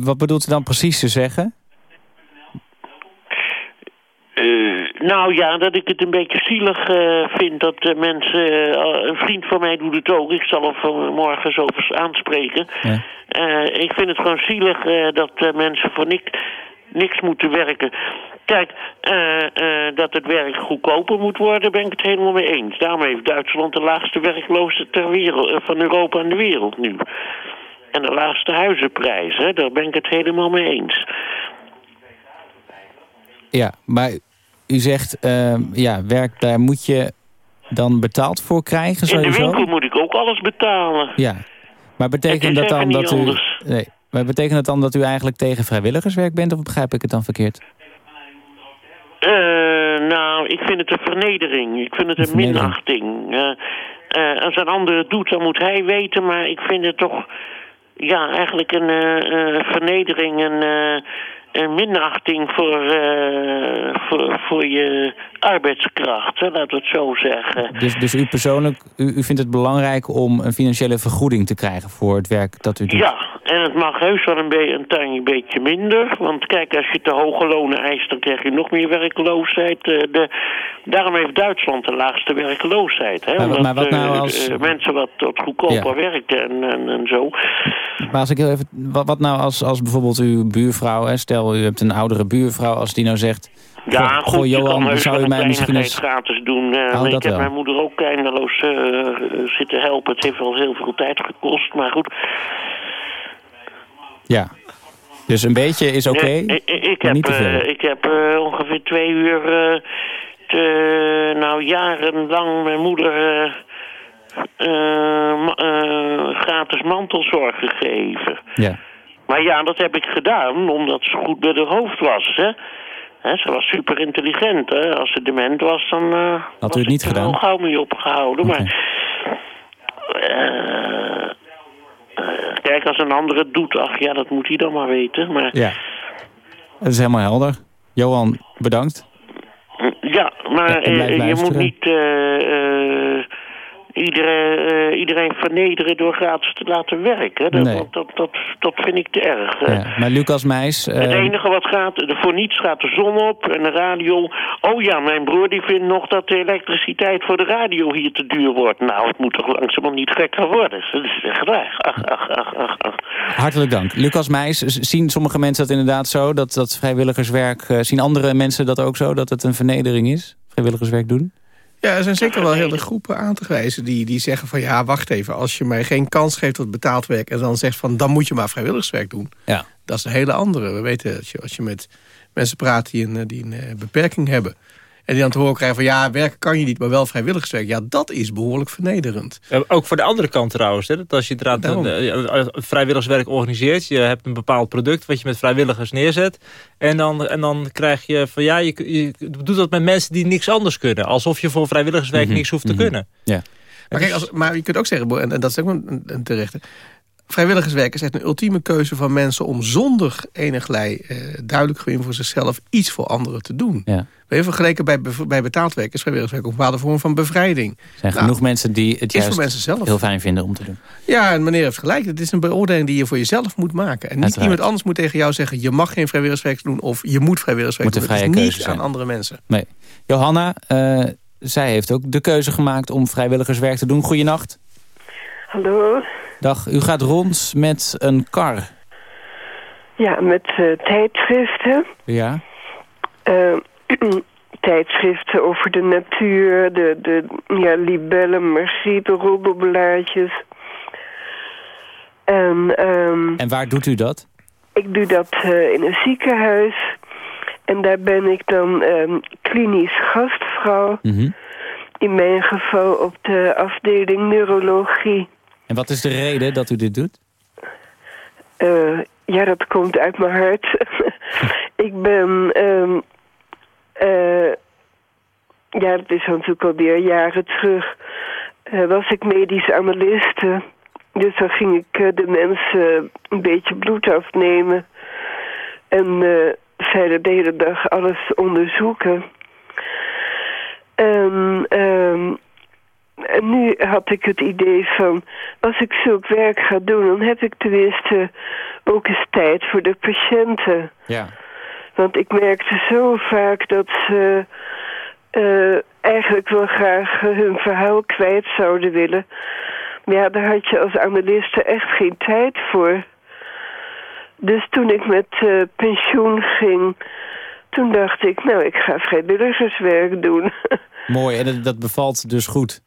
Wat bedoelt u dan precies te zeggen? Nou ja, dat ik het een beetje zielig vind dat mensen... een vriend van mij doet het ook. Ik zal hem eens over aanspreken. Ja. Ik vind het gewoon zielig dat mensen voor niks, niks moeten werken. Kijk, eh, eh, dat het werk goedkoper moet worden, ben ik het helemaal mee eens. Daarom heeft Duitsland de laagste werkloosheid ter wereld, eh, van Europa en de wereld nu. En de laagste huizenprijs, hè, daar ben ik het helemaal mee eens. Ja, maar u zegt, ehm, ja, werk, daar moet je dan betaald voor krijgen In de sowieso? winkel moet ik ook alles betalen. Ja, maar betekent dat dan dat u... anders. Nee, maar betekent dat dan dat u eigenlijk tegen vrijwilligerswerk bent... of begrijp ik het dan verkeerd? Eh, nou, ik vind het een vernedering. Ik vind het een Vernedering. minachting. Eh, eh, als een ander het doet, dan moet hij weten. Maar ik vind het toch... Ja, eigenlijk een vernedering. Een, een minachting voor, voor, voor je arbeidskracht. Hè, laten we het zo zeggen. Dus, dus u persoonlijk, u, u vindt het belangrijk om een financiële vergoeding te krijgen... voor het werk dat u doet? Ja, en het mag heus wel een, be een tiny beetje minder. Want kijk, als je te hoge lonen eist, dan krijg je nog meer werkloosheid. Eh, de, daarom heeft Duitsland de laagste werkloosheid. Hè? Maar wat- Omdat maar wat nou eh, als- eh, mensen wat, wat goedkoper Ja. werken en, en, en zo. Maar als ik heel even, wat, wat nou als, als bijvoorbeeld uw buurvrouw... Hè, stel u hebt een oudere buurvrouw, als die nou zegt... Ja, goh, goed, goh, je Johan, zou een mij misschien eens... gratis doen. Oh, ik heb wel. mijn moeder ook eindeloos zitten helpen. Het heeft wel heel veel tijd gekost, maar goed. Ja, dus een beetje is oké, Nee, ik, ik, heb, niet eh, ik heb eh, ongeveer twee uur, eh, te, nou jarenlang mijn moeder gratis mantelzorg gegeven. Ja. Maar ja, dat heb ik gedaan omdat ze goed bij haar hoofd was. Hè? Hè, ze was super intelligent. Hè? Als ze dement was, dan eh Had was u het niet ik er gedaan? gauw mee opgehouden. Maar kijk, als een ander het doet, ach ja, dat moet hij dan maar weten. Maar Ja, dat is helemaal helder. Johan, bedankt. Ja, maar eh, je moet niet eh, eh, iedereen, eh, iedereen vernederen door gratis te laten werken. Dat, Nee. dat, dat, dat vind ik te erg. Ja, maar Lucas Meijs... Het eh, enige wat gaat, voor niets gaat de zon op en de radio. Oh ja, mijn broer die vindt nog dat de elektriciteit voor de radio hier te duur wordt. Nou, het moet toch langzamerhand niet gekker worden. Dat is echt waar. Ach, ach, ach, ach, ach. Hartelijk dank. Lucas Meijs, zien sommige mensen dat inderdaad zo? Dat, dat vrijwilligerswerk, eh, zien andere mensen dat ook zo? Dat het een vernedering is? Vrijwilligerswerk doen? Ja, er zijn zeker wel hele groepen aan te wijzen die, die zeggen van... ja, wacht even, als je mij geen kans geeft tot betaald werk... en dan zegt van, dan moet je maar vrijwilligerswerk doen. Ja. Dat is een hele andere. We weten, als je, als je met mensen praat die een, die een eh, beperking hebben... en die dan te horen krijgen van, ja, werken kan je niet, maar wel vrijwilligerswerk... ja, dat is behoorlijk vernederend. Ja, ook voor de andere kant trouwens. Hè, dat als je inderdaad een, eh, eh, vrijwilligerswerk organiseert... je hebt een bepaald product wat je met vrijwilligers neerzet... en dan, en dan krijg je van ja, je, je doet dat met mensen die niks anders kunnen. Alsof je voor vrijwilligerswerk Mhm, niks hoeft te mhm. kunnen. Ja. Maar, kijk, als, maar je kunt ook zeggen, en dat is ook een, een terechte... vrijwilligerswerk is echt een ultieme keuze van mensen... om zonder eniglei eh, duidelijk gewin voor zichzelf iets voor anderen te doen. Ja. Je, vergeleken bij, bij betaald werk is vrijwilligerswerk ook een bepaalde vorm van bevrijding. Er zijn Nou, genoeg mensen die het is juist voor mensen zelf. heel fijn vinden om te doen. Ja, en meneer heeft gelijk. Het is een beoordeling die je voor jezelf moet maken. En niet Uiteraard. iemand anders moet tegen jou zeggen... je mag geen vrijwilligerswerk doen of je moet vrijwilligerswerk Moet doen. Het is niet zijn. aan andere mensen. Nee. Johanna, eh, zij heeft ook de keuze gemaakt om vrijwilligerswerk te doen. Goeienacht. Hallo. Dag, u gaat rond met een kar. Ja, met eh, tijdschriften. Ja. Eh, tijdschriften over de natuur, de, de ja, libellen, margrieten, roddelblaadjes. En ehm, En waar doet u dat? ik doe dat eh, in een ziekenhuis. En daar ben ik dan ehm, klinisch gastvrouw. Mhm. In mijn geval op de afdeling neurologie. En wat is de reden dat u dit doet? Eh, ja, dat komt uit mijn hart. ik ben... eh, ja, dat is natuurlijk alweer jaren terug. eh, was ik medisch analiste. Dus dan ging ik de mensen een beetje bloed afnemen. En verder de hele dag alles onderzoeken. En, ehm, en nu had ik het idee van... als ik zulk werk ga doen... dan heb ik tenminste ook eens tijd voor de patiënten. Ja. Want ik merkte zo vaak dat ze eh, eigenlijk wel graag hun verhaal kwijt zouden willen. Maar ja, daar had je als analiste echt geen tijd voor. Dus toen ik met eh, pensioen ging, toen dacht ik, nou, ik ga vrijwilligerswerk doen. Mooi, en dat bevalt dus goed.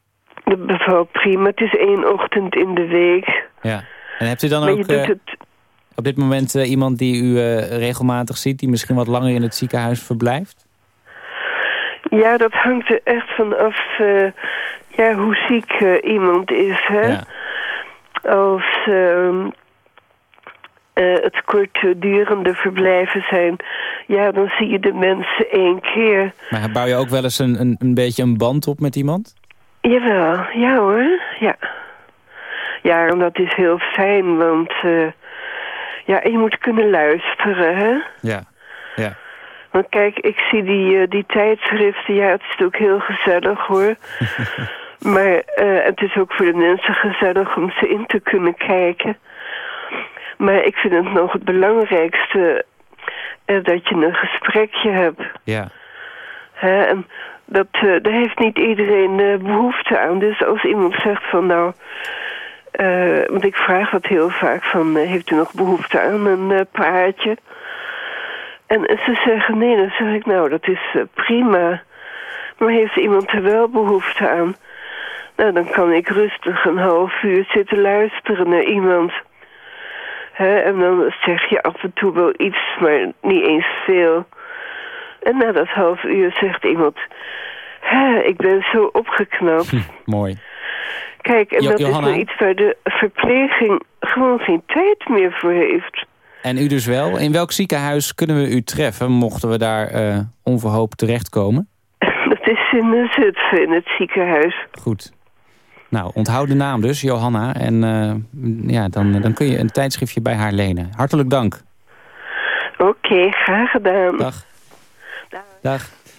Dat bevalt prima. Het is één ochtend in de week. Ja. En hebt u dan maar ook eh, het op dit moment eh, iemand die u eh, regelmatig ziet... die misschien wat langer in het ziekenhuis verblijft? Ja, dat hangt er echt van af ja, hoe ziek iemand is. Hè? Ja. Als ehm, eh, het kortdurende verblijven zijn, ja, dan zie je de mensen één keer. Maar bouw je ook wel eens een, een, een beetje een band op met iemand? Jawel, ja hoor, ja. Ja, en dat is heel fijn, want eh, ja, je moet kunnen luisteren, hè. Ja. ja. Want kijk, ik zie die, eh, die tijdschriften, ja, het is ook heel gezellig hoor. maar eh, het is ook voor de mensen gezellig om ze in te kunnen kijken. Maar ik vind het nog het belangrijkste dat je een gesprekje hebt. Ja. Hè? En dat, eh, daar heeft niet iedereen eh, behoefte aan. Dus als iemand zegt van nou... eh, want ik vraag dat heel vaak van... heeft u nog behoefte aan een praatje? En, en ze zeggen nee, dan zeg ik nou dat is prima. Maar heeft iemand er wel behoefte aan? Nou, dan kan ik rustig een half uur zitten luisteren naar iemand. En dan zeg je af en toe wel iets, maar niet eens veel. En na dat half uur zegt iemand... Ik ben zo opgeknapt. Mooi. Kijk, en Jo- dat Johanna? is nou iets waar de verpleging gewoon geen tijd meer voor heeft. En u dus wel. In welk ziekenhuis kunnen we u treffen... mochten we daar eh, onverhoopt terechtkomen? Dat is in uh, Zutphen, in het ziekenhuis. Goed. Nou, onthoud de naam dus, Johanna. En eh, ja, dan, dan kun je een tijdschriftje bij haar lenen. Hartelijk dank. Oké, graag gedaan. Dag.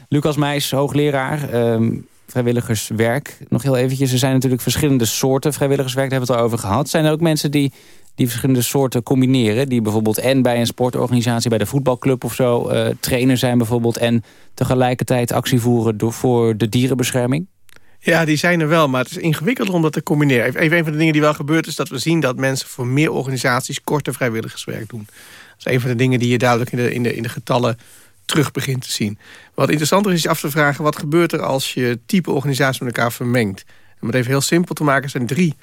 Lucas Meijs, hoogleraar. ehm, vrijwilligerswerk. Nog heel eventjes, er zijn natuurlijk verschillende soorten vrijwilligerswerk. Daar hebben we het al over gehad. Zijn er ook mensen die die verschillende soorten combineren? Die bijvoorbeeld en bij een sportorganisatie, bij de voetbalclub of zo... Uh, trainer zijn bijvoorbeeld en tegelijkertijd actie voeren voor de dierenbescherming? Ja, die zijn er wel, maar het is ingewikkelder om dat te combineren. Even een van de dingen die wel gebeurt is dat we zien... dat mensen voor meer organisaties korte vrijwilligerswerk doen. Dat is een van de dingen die je duidelijk in de, in de, in de getallen terug begint te zien. Wat interessanter is je af te vragen... wat gebeurt er als je type organisaties met elkaar vermengt? Om het even heel simpel te maken, zijn drie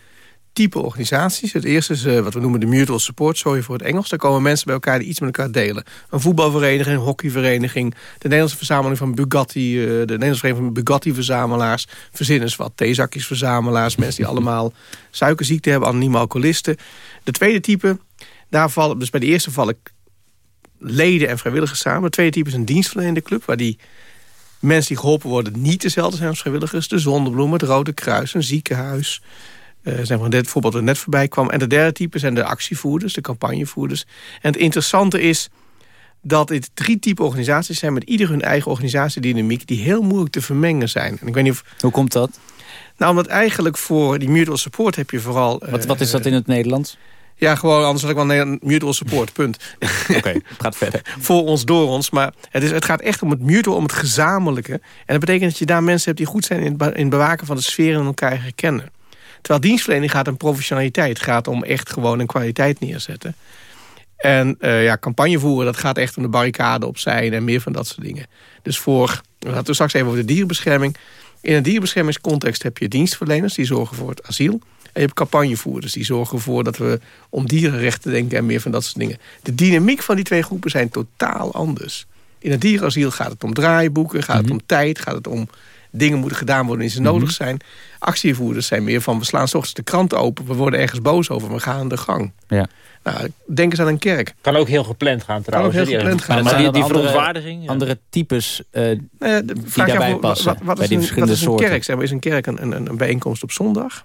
type organisaties. Het eerste is uh, wat we noemen de mutual support, sorry voor het Engels. Daar komen mensen bij elkaar die iets met elkaar delen. Een voetbalvereniging, een hockeyvereniging... de Nederlandse verzameling van Bugatti... Uh, de Nederlandse vereniging van Bugatti-verzamelaars... verzinnen wat, theezakjesverzamelaars... mensen die allemaal suikerziekte hebben, anoniem alcoholisten. De tweede type, daar vallen, dus bij de eerste vallen leden en vrijwilligers samen. Het tweede type is een dienstverlenende club... waar die mensen die geholpen worden niet dezelfde zijn als vrijwilligers. De Zonnebloemen, het Rode Kruis, een ziekenhuis... Uh, zijn van dit voorbeeld er net voorbij kwam. En de derde type zijn de actievoerders, de campagnevoerders. En het interessante is dat dit drie type organisaties zijn... met ieder hun eigen organisatiedynamiek... die heel moeilijk te vermengen zijn. En ik weet niet of... Hoe komt dat? Nou, omdat eigenlijk voor die mutual support heb je vooral... Wat, wat is dat in het Nederlands? Ja, gewoon, anders had ik wel mutual support, punt. Oké, gaat verder. Voor ons, door ons. Maar het, is, het gaat echt om het mutual, om het gezamenlijke. En dat betekent dat je daar mensen hebt die goed zijn... in het, in het bewaken van de sfeer en elkaar herkennen. Terwijl dienstverlening gaat om professionaliteit. gaat om echt gewoon een kwaliteit neerzetten. En uh, ja, campagne voeren, dat gaat echt om de barricade op zijn... en meer van dat soort dingen. Dus voor, we hadden straks even over de dierenbescherming. In een dierenbeschermingscontext heb je dienstverleners... die zorgen voor het asiel. En je hebt campagnevoerders die zorgen ervoor dat we om dierenrechten denken... en meer van dat soort dingen. De dynamiek van die twee groepen zijn totaal anders. In het dierenasiel gaat het om draaiboeken, gaat het mhm. om tijd... gaat het om dingen moeten gedaan worden die ze nodig mhm. zijn. Actievoerders zijn meer van we slaan s ochtends de krant open... we worden ergens boos over, we gaan aan de gang. Ja. Nou, denk eens aan een kerk. Kan ook heel gepland gaan trouwens. Kan ook heel gepland gaan. Maar, die, die verontwaardiging? Andere types uh, nou ja, die daarbij passen wat, wat bij die een, verschillende wat is een soorten. Kerk? Zeg maar, is een kerk een, een, een bijeenkomst op zondag?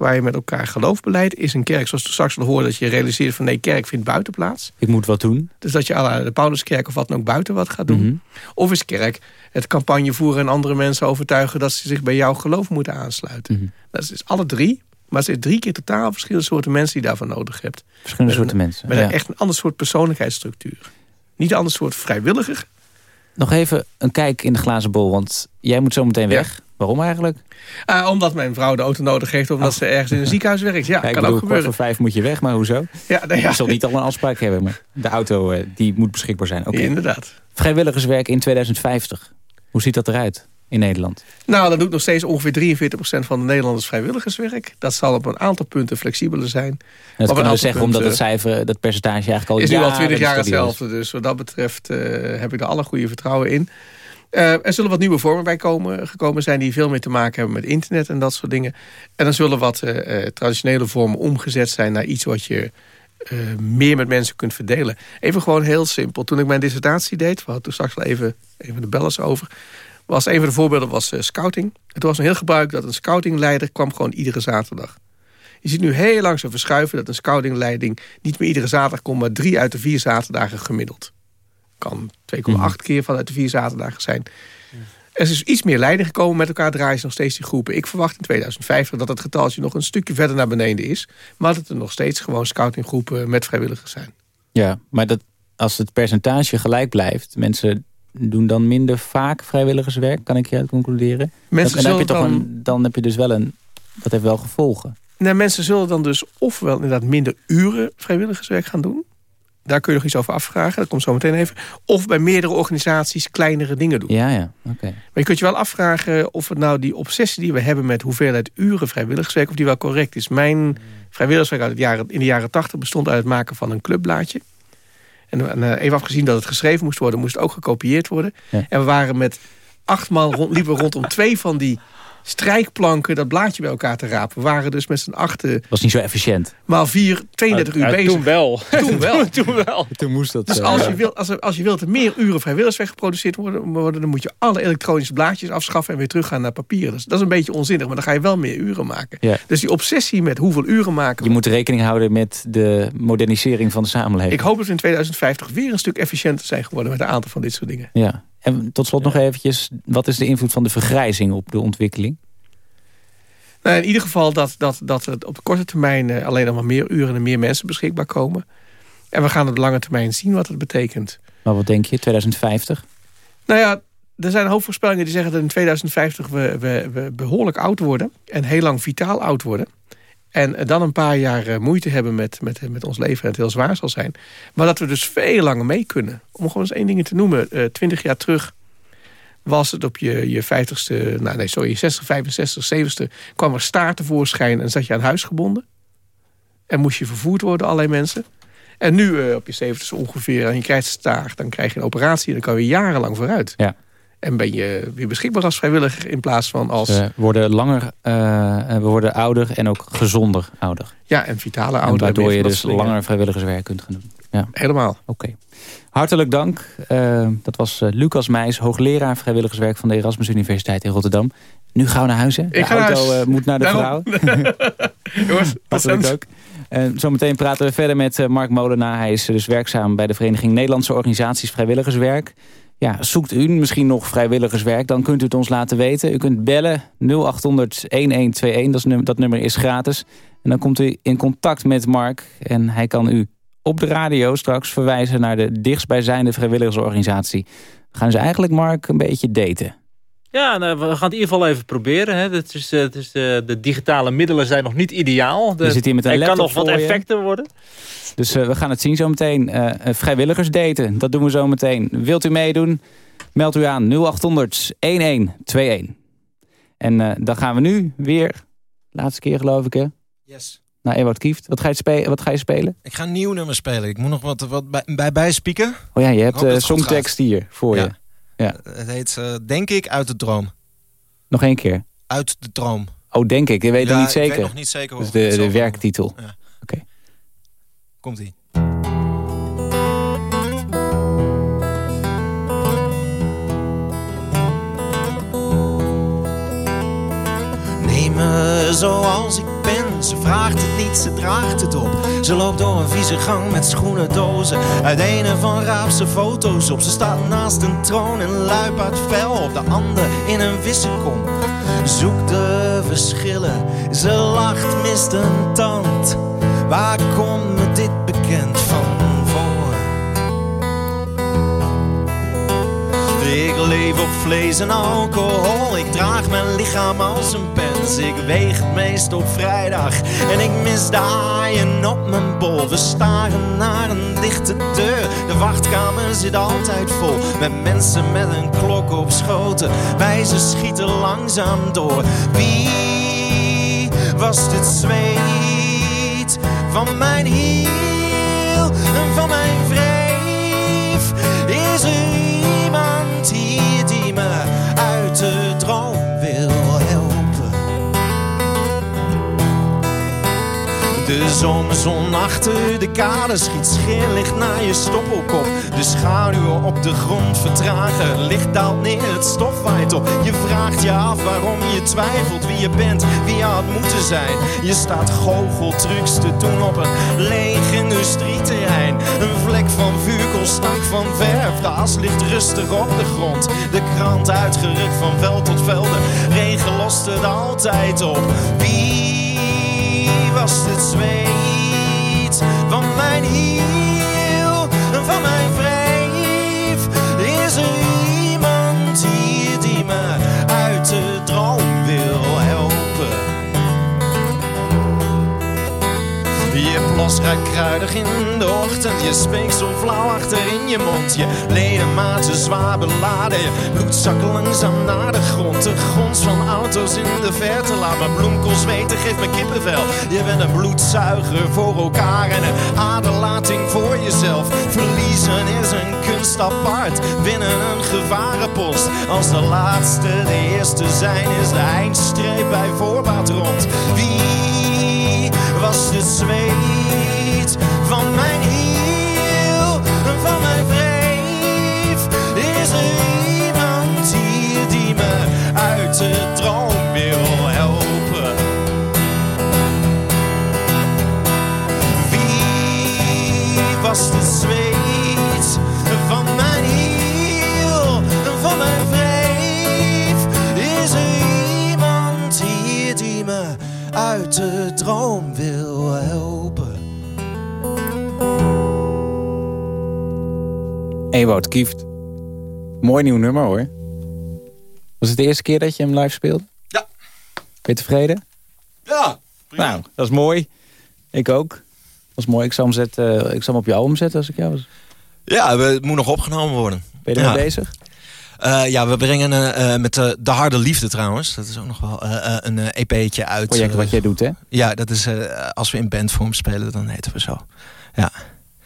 Waar je met elkaar geloof beleidt... is een kerk, zoals we straks al hoorden... dat je realiseert van nee, kerk vindt buiten plaats. Ik moet wat doen. Dus dat je de Pauluskerk of wat dan ook buiten wat gaat doen. Mhm. Of is kerk het campagne voeren en andere mensen overtuigen... dat ze zich bij jouw geloof moeten aansluiten. Mhm. Dat is alle drie. Maar het is drie keer totaal verschillende soorten mensen die je daarvoor nodig hebt. Verschillende soorten mensen. Met een echt een ander soort persoonlijkheidsstructuur. Niet een ander soort vrijwilliger. Nog even een kijk in de glazen bol, want jij moet zo meteen weg. Waarom eigenlijk? Uh, omdat mijn vrouw de auto nodig heeft omdat oh. ze ergens in een ziekenhuis werkt. Ja, kan ook gebeuren. voor vijf moet je weg, maar hoezo? Ja, nou ja. Je zal niet al een afspraak hebben, maar de auto uh, die moet beschikbaar zijn. Okay. inderdaad. Vrijwilligerswerk in 2050. Hoe ziet dat eruit in Nederland? Nou, dat doet nog steeds ongeveer 43% van de Nederlanders vrijwilligerswerk. Dat zal op een aantal punten flexibeler zijn. En dat kunnen we zeggen omdat het cijfer, dat percentage eigenlijk al is nu al 20 jaar hetzelfde. Dus wat dat betreft uh, heb ik er alle goede vertrouwen in. Uh, er zullen wat nieuwe vormen bij komen, gekomen zijn... die veel meer te maken hebben met internet en dat soort dingen. En dan zullen wat uh, traditionele vormen omgezet zijn... naar iets wat je meer met mensen kunt verdelen. Even gewoon heel simpel. Toen ik mijn dissertatie deed... we hadden toen straks wel even, even de bellers over... was een van de voorbeelden was scouting. Het was een heel gebruik dat een scoutingleider kwam gewoon iedere zaterdag. Je ziet nu heel langzaam verschuiven dat een scoutingleiding... niet meer iedere zaterdag komt, maar drie uit de vier zaterdagen gemiddeld kan 2,8 mhm. keer vanuit de vier zaterdagen zijn. Er is iets meer leiding gekomen. Met elkaar draaien ze nog steeds die groepen. Ik verwacht in 2050 dat het getaltje nog een stukje verder naar beneden is. Maar dat er nog steeds gewoon scoutinggroepen met vrijwilligers zijn. Ja, maar dat, als het percentage gelijk blijft... mensen doen dan minder vaak vrijwilligerswerk, kan ik je concluderen? Mensen dan, dan, heb je toch dan, een, dan heb je dus wel een... Dat heeft wel gevolgen. Nou, mensen zullen dan dus ofwel inderdaad minder uren vrijwilligerswerk gaan doen... Daar kun je nog iets over afvragen. Dat komt zo meteen even. Of bij meerdere organisaties kleinere dingen doen. Ja, ja. oké. Maar je kunt je wel afvragen of het nou die obsessie die we hebben... met hoeveelheid uren vrijwilligerswerk... of die wel correct is. Mijn vrijwilligerswerk uit het jaren, in de jaren tachtig... bestond uit het maken van een clubblaadje. En, eh, even afgezien dat het geschreven moest worden... moest het ook gekopieerd worden. En we waren met acht man rond, liepen rondom twee van die strijkplanken dat blaadje bij elkaar te rapen. We waren dus met z'n achten... was niet zo efficiënt. Maar vier, 32 uur bezig. Toen wel. Toen wel. toen wel. Toen moest dat. Dus als, je wil, als, er, als je wilt dat meer uren vrijwilligerswerk geproduceerd worden, worden, dan moet je alle elektronische blaadjes afschaffen en weer teruggaan naar papier. Dat is, dat is een beetje onzinnig, maar dan ga je wel meer uren maken. Ja. Dus die obsessie met hoeveel uren maken... Je moet rekening houden met de modernisering van de samenleving. Ik hoop dat we in 2050 weer een stuk efficiënter zijn geworden met een aantal van dit soort dingen. Ja. En tot slot nog eventjes, wat is de invloed van de vergrijzing op de ontwikkeling? Nou, in ieder geval dat, dat, dat er op de korte termijn eh, alleen nog maar meer uren en meer mensen beschikbaar komen. En we gaan op de lange termijn zien wat het betekent. Maar wat denk je, 2050? Nou ja, er zijn een hoop voorspellingen die zeggen dat in 2050 we, we, we behoorlijk oud worden. En heel lang vitaal oud worden. En dan een paar jaar eh, moeite hebben met, met, met ons leven en het heel zwaar zal zijn. Maar dat we dus veel langer mee kunnen. Om gewoon eens één ding te noemen. Eh, twintig jaar terug was het op je, je 50ste, nou nee, sorry, 60, 65, 70ste... kwam er staart tevoorschijn en zat je aan huis gebonden. En moest je vervoerd worden, allerlei mensen. En nu uh, op je 70ste ongeveer, en je krijgt staart... dan krijg je een operatie en dan kan je jarenlang vooruit. Ja. En ben je weer beschikbaar als vrijwilliger in plaats van als... We worden langer, uh, we worden ouder en ook gezonder ouder. Ja, en vitale ouder. En waardoor je dus langer vrijwilligerswerk kunt gaan doen. Ja. Helemaal. Oké. Hartelijk dank. Uh, dat was Lucas Meijs, hoogleraar vrijwilligerswerk van de Erasmus Universiteit in Rotterdam. Nu gauw naar huis, hè? De Ik auto moet naar de Daarom. vrouw. Jongens, ziens. ook. En zometeen praten we verder met Mark Molenaar. Hij is dus werkzaam bij de Vereniging Nederlandse Organisaties Vrijwilligerswerk. Ja, zoekt u misschien nog vrijwilligerswerk, dan kunt u het ons laten weten. U kunt bellen 0800 1121, dat, dat nummer is gratis. En dan komt u in contact met Mark en hij kan u op de radio straks verwijzen naar de dichtstbijzijnde vrijwilligersorganisatie. Gaan dus eigenlijk Mark een beetje daten. Ja, nou, we gaan het in ieder geval even proberen. Hè. Het is, het is de, de digitale middelen zijn nog niet ideaal. De, Je zit hier met een er kan nog wat je. effecten worden. Dus uh, we gaan het zien zometeen. Uh, vrijwilligers daten, dat doen we zo meteen. Wilt u meedoen? Meld u aan 0800 1121. En uh, dan gaan we nu weer, laatste keer geloof ik hè? Yes. Nou, Ewout Kieft, wat ga, je spelen, wat ga je spelen? Ik ga een nieuw nummer spelen. Ik moet nog wat, wat bij, bij bijspieken. Oh ja, je hebt uh, songtekst hier voor Ja. je. Ja. Het heet, uh, denk ik, Uit de Droom. Nog één keer. Uit de Droom. Oh, denk ik. Je weet Ja, het niet ik zeker. weet nog niet zeker Dus de, de werktitel. Ja. Oké. Komt-ie. Neem me zoals ik Ze vraagt het niet, ze draagt het op. Ze loopt door een vieze gang met schoenendozen. Uit een van raapse foto's op. Ze staat naast een troon en luipaard fel op de ander in een wisselkom. Zoek de verschillen. Ze lacht, mist een tand. Waar komt me dit bekend van? Ik leef op vlees en alcohol. Ik draag mijn lichaam als een pens. Ik weeg het meest op vrijdag. En ik mis de haaien op mijn bol. We staren naar een dichte deur. De wachtkamer zit altijd vol. Met mensen met een klok op schoten. Wij ze schieten langzaam door. Wie was dit zweet van mijn hiel en van mijn wreef? Is er De zon achter de kade schiet scheerlicht naar je stoppelkop. De schaduwen op de grond vertragen, licht daalt neer, het stof waait op. Je vraagt je af waarom je twijfelt wie je bent, wie je had moeten zijn. Je staat goocheltrucs te doen op een leeg industrieterrein. Een vlek van vuurkool, stank van verf, de as ligt rustig op de grond. De krant uitgerukt van veld tot velden, regen lost het altijd op. Wie was het zweet van mijn hiel ruikt kruidig in de ochtend. Je speeksel flauw achter in je mond. Je ledematen zwaar beladen. Je bloed zakt langzaam naar de grond. De grons van auto's in de verte. Laat me bloemkool zweten, geef me kippenvel. Je bent een bloedzuiger voor elkaar. En een aderlating voor jezelf. Verliezen is een kunst apart. Winnen een gevarenpost. Als de laatste de eerste zijn, is de eindstreep bij voorbaat rond. Wie was het zweet van mijn hiel van mijn vreef. Is er iemand hier die me uit de droom wil helpen? Wie was de zweet van mijn hiel van mijn vreef? Is er iemand hier die me uit de droom wil Ewout Kieft. Mooi nieuw nummer hoor. Was het de eerste keer dat je hem live speelde? Ja. Ben je tevreden? Ja. Nou, dat is mooi. Ik ook. Dat is mooi. Ik zal hem, zetten, ik zal hem op je album zetten als ik jou was. Ja, het moet nog opgenomen worden. Ben je ermee Ja. bezig? Eh, ja, we brengen eh, eh, met eh, De Harde Liefde trouwens. Dat is ook nog wel eh, eh, een eh, EP'tje uit. Project eh, wat jij doet, hè? Ja, dat is eh, als we in bandvorm spelen, dan heten we zo. Ja.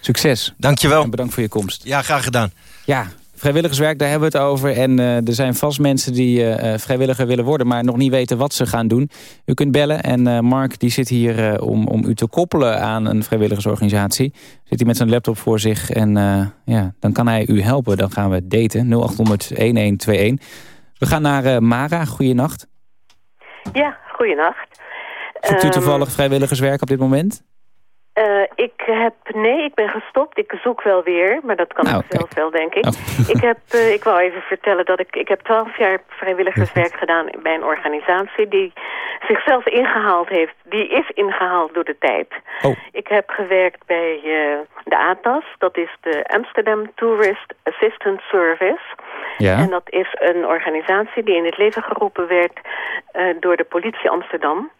Succes. Dankjewel. En bedankt voor je komst. Ja, graag gedaan. Ja, vrijwilligerswerk, daar hebben we het over. En eh, er zijn vast mensen die eh, eh, vrijwilliger willen worden... maar nog niet weten wat ze gaan doen. U kunt bellen en eh, Mark die zit hier eh, om, om u te koppelen aan een vrijwilligersorganisatie. Zit hij met zijn laptop voor zich en eh, ja, dan kan hij u helpen. Dan gaan we daten, 0800-1121. We gaan naar eh, Mara, goeienacht. Ja, goeienacht. Zoekt u Ehm, toevallig vrijwilligerswerk op dit moment? Eh, ik heb, nee, ik ben gestopt. Ik zoek wel weer, maar dat kan Nou, ik zelf wel, denk ik. Oh. ik, heb, eh, ik wou even vertellen dat ik, ik heb twaalf jaar vrijwilligerswerk gedaan bij een organisatie die zichzelf ingehaald heeft. Die is ingehaald door de tijd. Oh. Ik heb gewerkt bij eh, de ATAS, dat is de Amsterdam Tourist Assistance Service. Ja. En dat is een organisatie die in het leven geroepen werd door de politie Amsterdam.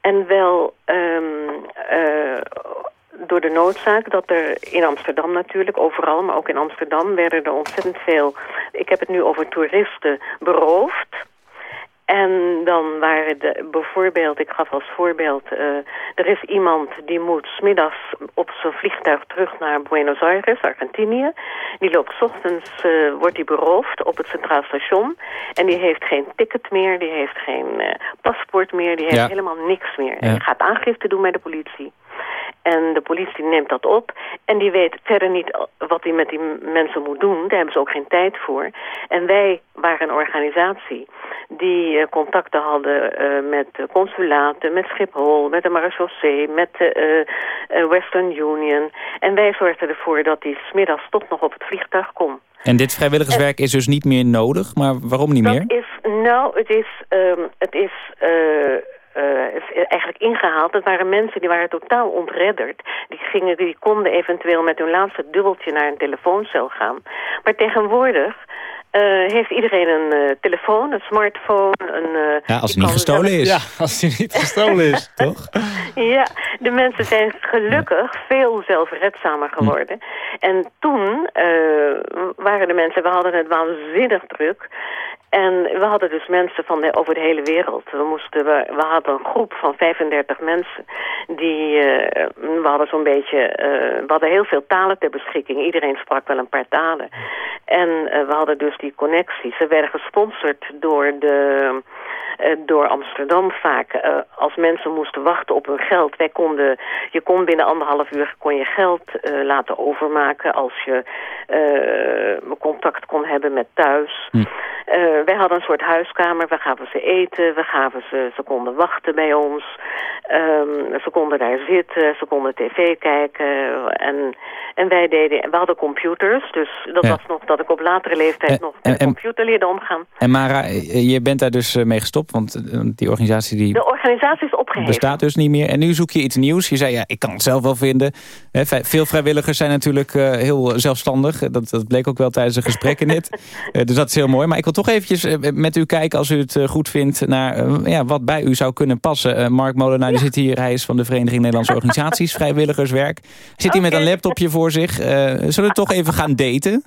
En wel ehm, eh, door de noodzaak dat er in Amsterdam natuurlijk, overal, maar ook in Amsterdam, werden er ontzettend veel, ik heb het nu over toeristen, beroofd. En dan waren de, bijvoorbeeld, ik gaf als voorbeeld, eh, er is iemand die moet smiddags op zijn vliegtuig terug naar Buenos Aires, Argentinië. Die loopt 's ochtends, eh, wordt die beroofd op het Centraal Station. En die heeft geen ticket meer, die heeft geen eh, paspoort meer, die heeft Ja. helemaal niks meer. En die gaat aangifte doen bij de politie. En de politie neemt dat op. En die weet verder niet wat hij met die mensen moet doen. Daar hebben ze ook geen tijd voor. En wij waren een organisatie die eh, contacten hadden eh, met consulaten, met Schiphol, met de marechaussee, met de eh, Western Union. En wij zorgden ervoor dat hij smiddags toch nog op het vliegtuig kon. En dit vrijwilligerswerk is dus niet meer nodig, maar waarom niet meer? Dat is, nou, het is, ehm, het is, eh, eh, is eigenlijk ingehaald. Het waren mensen die waren totaal ontredderd. Die, gingen, die konden eventueel met hun laatste dubbeltje naar een telefooncel gaan. Maar tegenwoordig eh, heeft iedereen een eh, telefoon, een smartphone. Een, eh, Ja, als het niet gestolen zelf- is. Ja, als die niet gestolen is, toch? Ja, de mensen zijn gelukkig veel zelfredzamer geworden. En toen eh, waren de mensen, we hadden het waanzinnig druk. En we hadden dus mensen van de, over de hele wereld. We, moesten, we, we hadden een groep van 35 mensen. Die, eh, we hadden zo'n beetje, eh, we hadden heel veel talen ter beschikking. Iedereen sprak wel een paar talen. En eh, we hadden dus die connecties. Ze werden gesponsord door de door Amsterdam vaak. eh, als mensen moesten wachten op hun geld. Wij konden, je kon binnen anderhalf uur kon je geld eh, laten overmaken als je eh, contact kon hebben met thuis. Eh, wij hadden een soort huiskamer. We gaven ze eten. We gaven ze, ze konden wachten bij ons. Ehm, ze konden daar zitten. Ze konden tv kijken. En, en wij deden, we hadden computers. Dus dat Ja. was nog dat ik op latere leeftijd En- nog met en- computer leerde omgaan. En Mara, eh, je bent daar dus eh, mee gestopt, want eh, die organisatie die De organisatie is opgeheven. bestaat dus niet meer. En nu zoek je iets nieuws. Je zei, ja, ik kan het zelf wel vinden. Hè, ve- veel vrijwilligers zijn natuurlijk eh, heel zelfstandig. Dat, dat bleek ook wel tijdens de gesprekken net. Eh, dus dat is heel mooi. Maar ik wil toch eventjes met u kijken, als u het goed vindt... naar ja, wat bij u zou kunnen passen. Mark Molenaar die zit hier. Hij is van de Vereniging Nederlandse Organisaties Vrijwilligerswerk. Zit hier met een laptopje voor zich. Zullen we toch even gaan daten?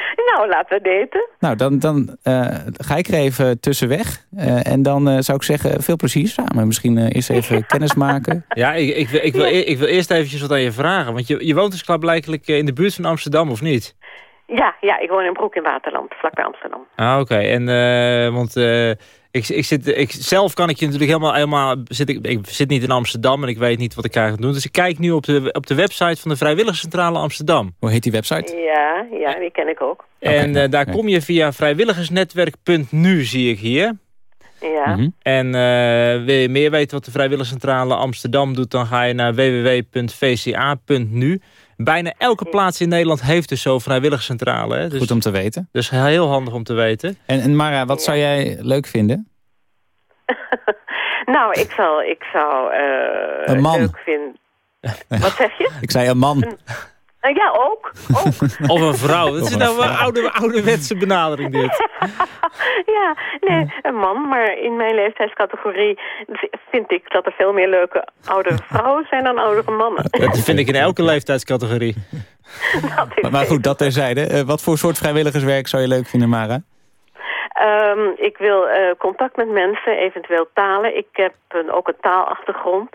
Nou, laten we daten. Nou, dan, dan eh, ga ik er even tussenweg. Eh, en dan eh, zou ik zeggen, veel plezier samen. Misschien eh, eerst even kennis maken. Ja, ik, ik, wil, ik, wil, ik wil eerst eventjes wat aan je vragen. Want je, je woont dus klaarblijkelijk in de buurt van Amsterdam, of niet? Ja, ja, ik woon in Broek in Waterland, vlakbij Amsterdam. Ah, oké. En, eh, want eh, ik, ik zit, ik, zelf kan ik je natuurlijk helemaal... helemaal zit ik, ik zit niet in Amsterdam en ik weet niet wat ik ga doen. Dus ik kijk nu op de, op de website van de Vrijwilligerscentrale Amsterdam. Hoe heet die website? Ja, ja, die ken ik ook. En eh, daar kom je via vrijwilligersnetwerk.nu, zie ik hier. Ja. Mhm. En eh, wil je meer weten wat de Vrijwilligerscentrale Amsterdam doet... dan ga je naar www.vca.nu. Bijna elke plaats in Nederland heeft dus zo'n vrijwilligerscentrale. Hè? Dus, Goed om te weten. Dus heel handig om te weten. En, en Mara, wat zou jij leuk vinden? Nou, ik zou, ik zou eh, Een man. leuk vinden... Wat zeg je? Ik zei een man. Ja, ook. ook. Of een vrouw. Dat is nou een oude, ouderwetse benadering dit. ja, nee, een man. Maar in mijn leeftijdscategorie vind ik dat er veel meer leuke oudere vrouwen zijn dan oudere mannen. Dat vind ik in elke leeftijdscategorie. Maar, maar goed, dat terzijde. Eh, wat voor soort vrijwilligerswerk zou je leuk vinden, Mara? Ehm, ik wil eh, contact met mensen, eventueel talen. Ik heb een, ook een taalachtergrond.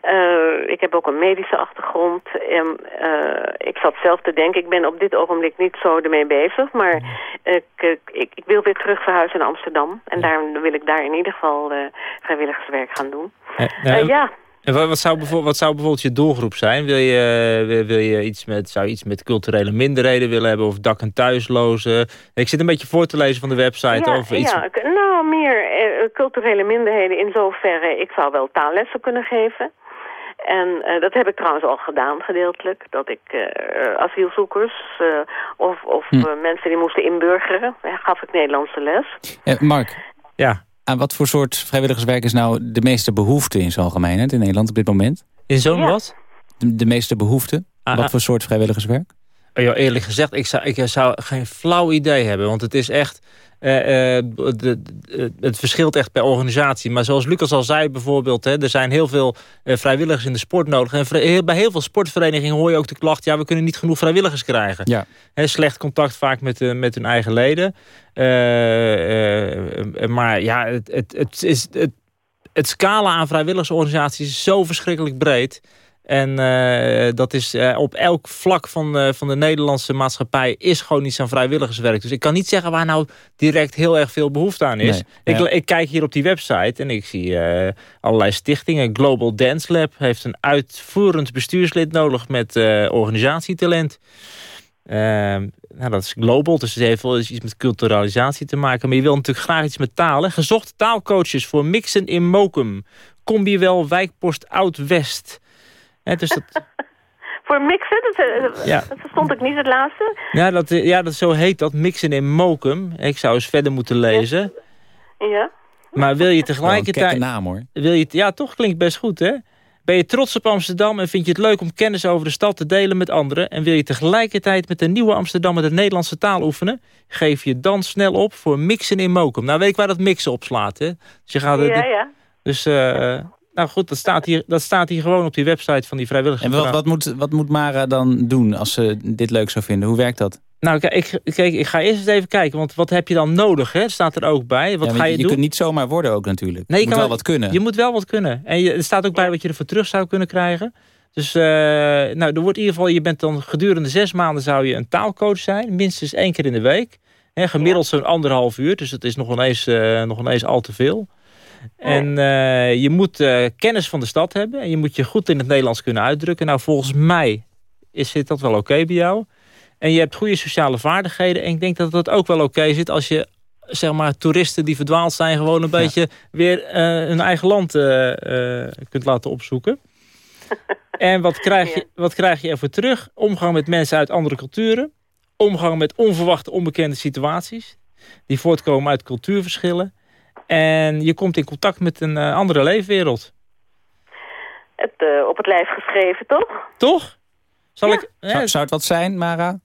Eh, ik heb ook een medische achtergrond. En, eh, ik zat zelf te denken, ik ben op dit ogenblik niet zo ermee bezig. Maar ik, ik, ik, ik wil weer terug verhuizen naar Amsterdam. En daar wil ik daar in ieder geval eh, vrijwilligerswerk gaan doen. Eh, ja, En wat, zou bijvoorbeeld, wat zou bijvoorbeeld je doelgroep zijn? Wil je, wil, wil je iets met, zou je iets met culturele minderheden willen hebben? Of dak- en thuislozen? Ik zit een beetje voor te lezen van de website. ja, of iets... ja, nou meer eh, culturele minderheden in zoverre. Ik zou wel taallessen kunnen geven. En eh, dat heb ik trouwens al gedaan gedeeltelijk. Dat ik eh, asielzoekers eh, of, of Hm. mensen die moesten inburgeren, gaf ik Nederlandse les. Eh, Mark, ja. aan wat voor soort vrijwilligerswerk is nou de meeste behoefte in zijn algemeenheid in Nederland op dit moment? In zo'n Ja. wat? De, de meeste behoefte? Ah, wat ah. voor soort vrijwilligerswerk? Joh, eerlijk gezegd, ik zou, ik zou geen flauw idee hebben. Want het is echt... eh, eh, de- de- het verschilt echt per organisatie. Maar zoals Lucas al zei bijvoorbeeld... Hè, er zijn heel veel eh, vrijwilligers in de sport nodig. En heel- bij heel veel sportverenigingen hoor je ook de klacht... ja, we kunnen niet genoeg vrijwilligers krijgen. Ja. Hè, slecht contact vaak met, met hun eigen leden. Maar ja, het, het, het, is, het, het scala aan vrijwilligersorganisaties is zo verschrikkelijk breed... En eh, dat is eh, op elk vlak van, eh, van de Nederlandse maatschappij is gewoon iets aan vrijwilligerswerk. Dus ik kan niet zeggen waar nou direct heel erg veel behoefte aan is. Nee, Ik, ja. ik kijk hier op die website en ik zie allerlei stichtingen. Global Dance Lab heeft een uitvoerend bestuurslid nodig met organisatietalent. Ehm, nou, dat is global, dus het heeft wel iets met culturalisatie te maken. Maar je wil natuurlijk graag iets met talen. Gezochte taalcoaches voor mixen in Mokum. Combiwel Wijkpost Oud-West. Dus dat, Voor mixen, dat, eh, Ja. dat verstond ik niet het laatste. ja, dat, ja, dat zo heet dat. Mixen in Mokum. Ik zou eens verder moeten lezen. Ja. Maar wil je tegelijkertijd... kekke naam hoor. Wil je, ja, toch klinkt best goed, hè? Ben je trots op Amsterdam en vind je het leuk om kennis over de stad te delen met anderen... en wil je tegelijkertijd met de nieuwe Amsterdammer de Nederlandse taal oefenen... geef je dan snel op voor mixen in Mokum. Nou weet ik waar dat mixen op slaat, hè? Dus je gaat... Ja, ja. Dus, eh, nou goed, dat staat, hier, dat staat hier gewoon op die website van die vrijwilligers. En wat, wat, moet, wat moet Mara dan doen als ze dit leuk zou vinden? Hoe werkt dat? Nou, kijk, ik, kijk, ik ga eerst eens even kijken, want wat heb je dan nodig? Hè? Staat er ook bij. Wat Ja, ga je, je doen? kunt niet zomaar worden ook natuurlijk. Nee, je moet kan wel wat kunnen. Je moet wel wat kunnen. En je, er staat ook bij wat je ervoor terug zou kunnen krijgen. Dus eh, nou, er wordt in ieder geval, je bent dan gedurende zes maanden zou je een taalcoach zijn. Minstens één keer in de week. Hè, gemiddeld zo'n anderhalf uur. Dus dat is nog ineens, eh, nog ineens al te veel. En eh, je moet eh, kennis van de stad hebben. En je moet je goed in het Nederlands kunnen uitdrukken. Nou, volgens mij is, zit dat wel oké bij jou. En je hebt goede sociale vaardigheden. En ik denk dat dat ook wel oké zit als je zeg maar, toeristen die verdwaald zijn... gewoon een beetje weer eh, hun eigen land kunt laten opzoeken. en wat krijg, je, wat krijg je ervoor terug? Omgang met mensen uit andere culturen. Omgang met onverwachte, onbekende situaties. Die voortkomen uit cultuurverschillen. En je komt in contact met een eh, andere leefwereld. Het, eh, op het lijf geschreven, toch? Toch? Zal ik... Zou, zou het wat zijn, Mara?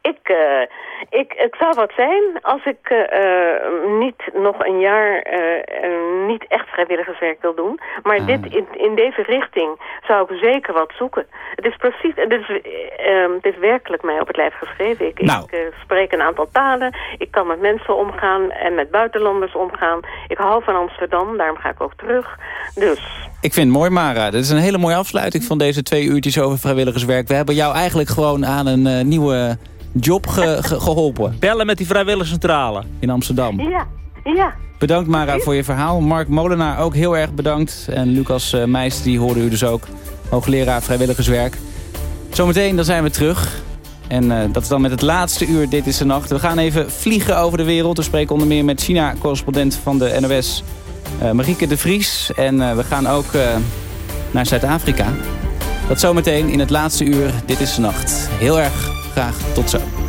Ik, eh, ik, het zou wat zijn als ik eh, eh, niet nog een jaar eh, niet echt vrijwilligerswerk wil doen. Maar dit in, in deze richting zou ik zeker wat zoeken. Het is precies, het is, eh, eh, het is werkelijk mij op het lijf geschreven. Ik, Nou. ik spreek een aantal talen. Ik kan met mensen omgaan en met buitenlanders omgaan. Ik hou van Amsterdam, daarom ga ik ook terug. Dus Ik vind het mooi, Mara. Dit is een hele mooie afsluiting van deze twee uurtjes over vrijwilligerswerk. We hebben jou eigenlijk gewoon aan een nieuwe job ge- ge- geholpen. Bellen met die vrijwilligerscentrale. In Amsterdam. ja, ja. Bedankt Mara voor je verhaal. Mark Molenaar ook heel erg bedankt. En Lucas eh, Meijs, die hoorde u dus ook. Hoogleraar vrijwilligerswerk. Zometeen dan zijn we terug. En eh, dat is dan met het laatste uur Dit is de Nacht. We gaan even vliegen over de wereld. We spreken onder meer met China-correspondent van de NOS, eh, Marieke de Vries. En eh, we gaan ook eh, naar Zuid-Afrika. Dat zometeen in het laatste uur Dit is de Nacht. Heel erg graag tot zo.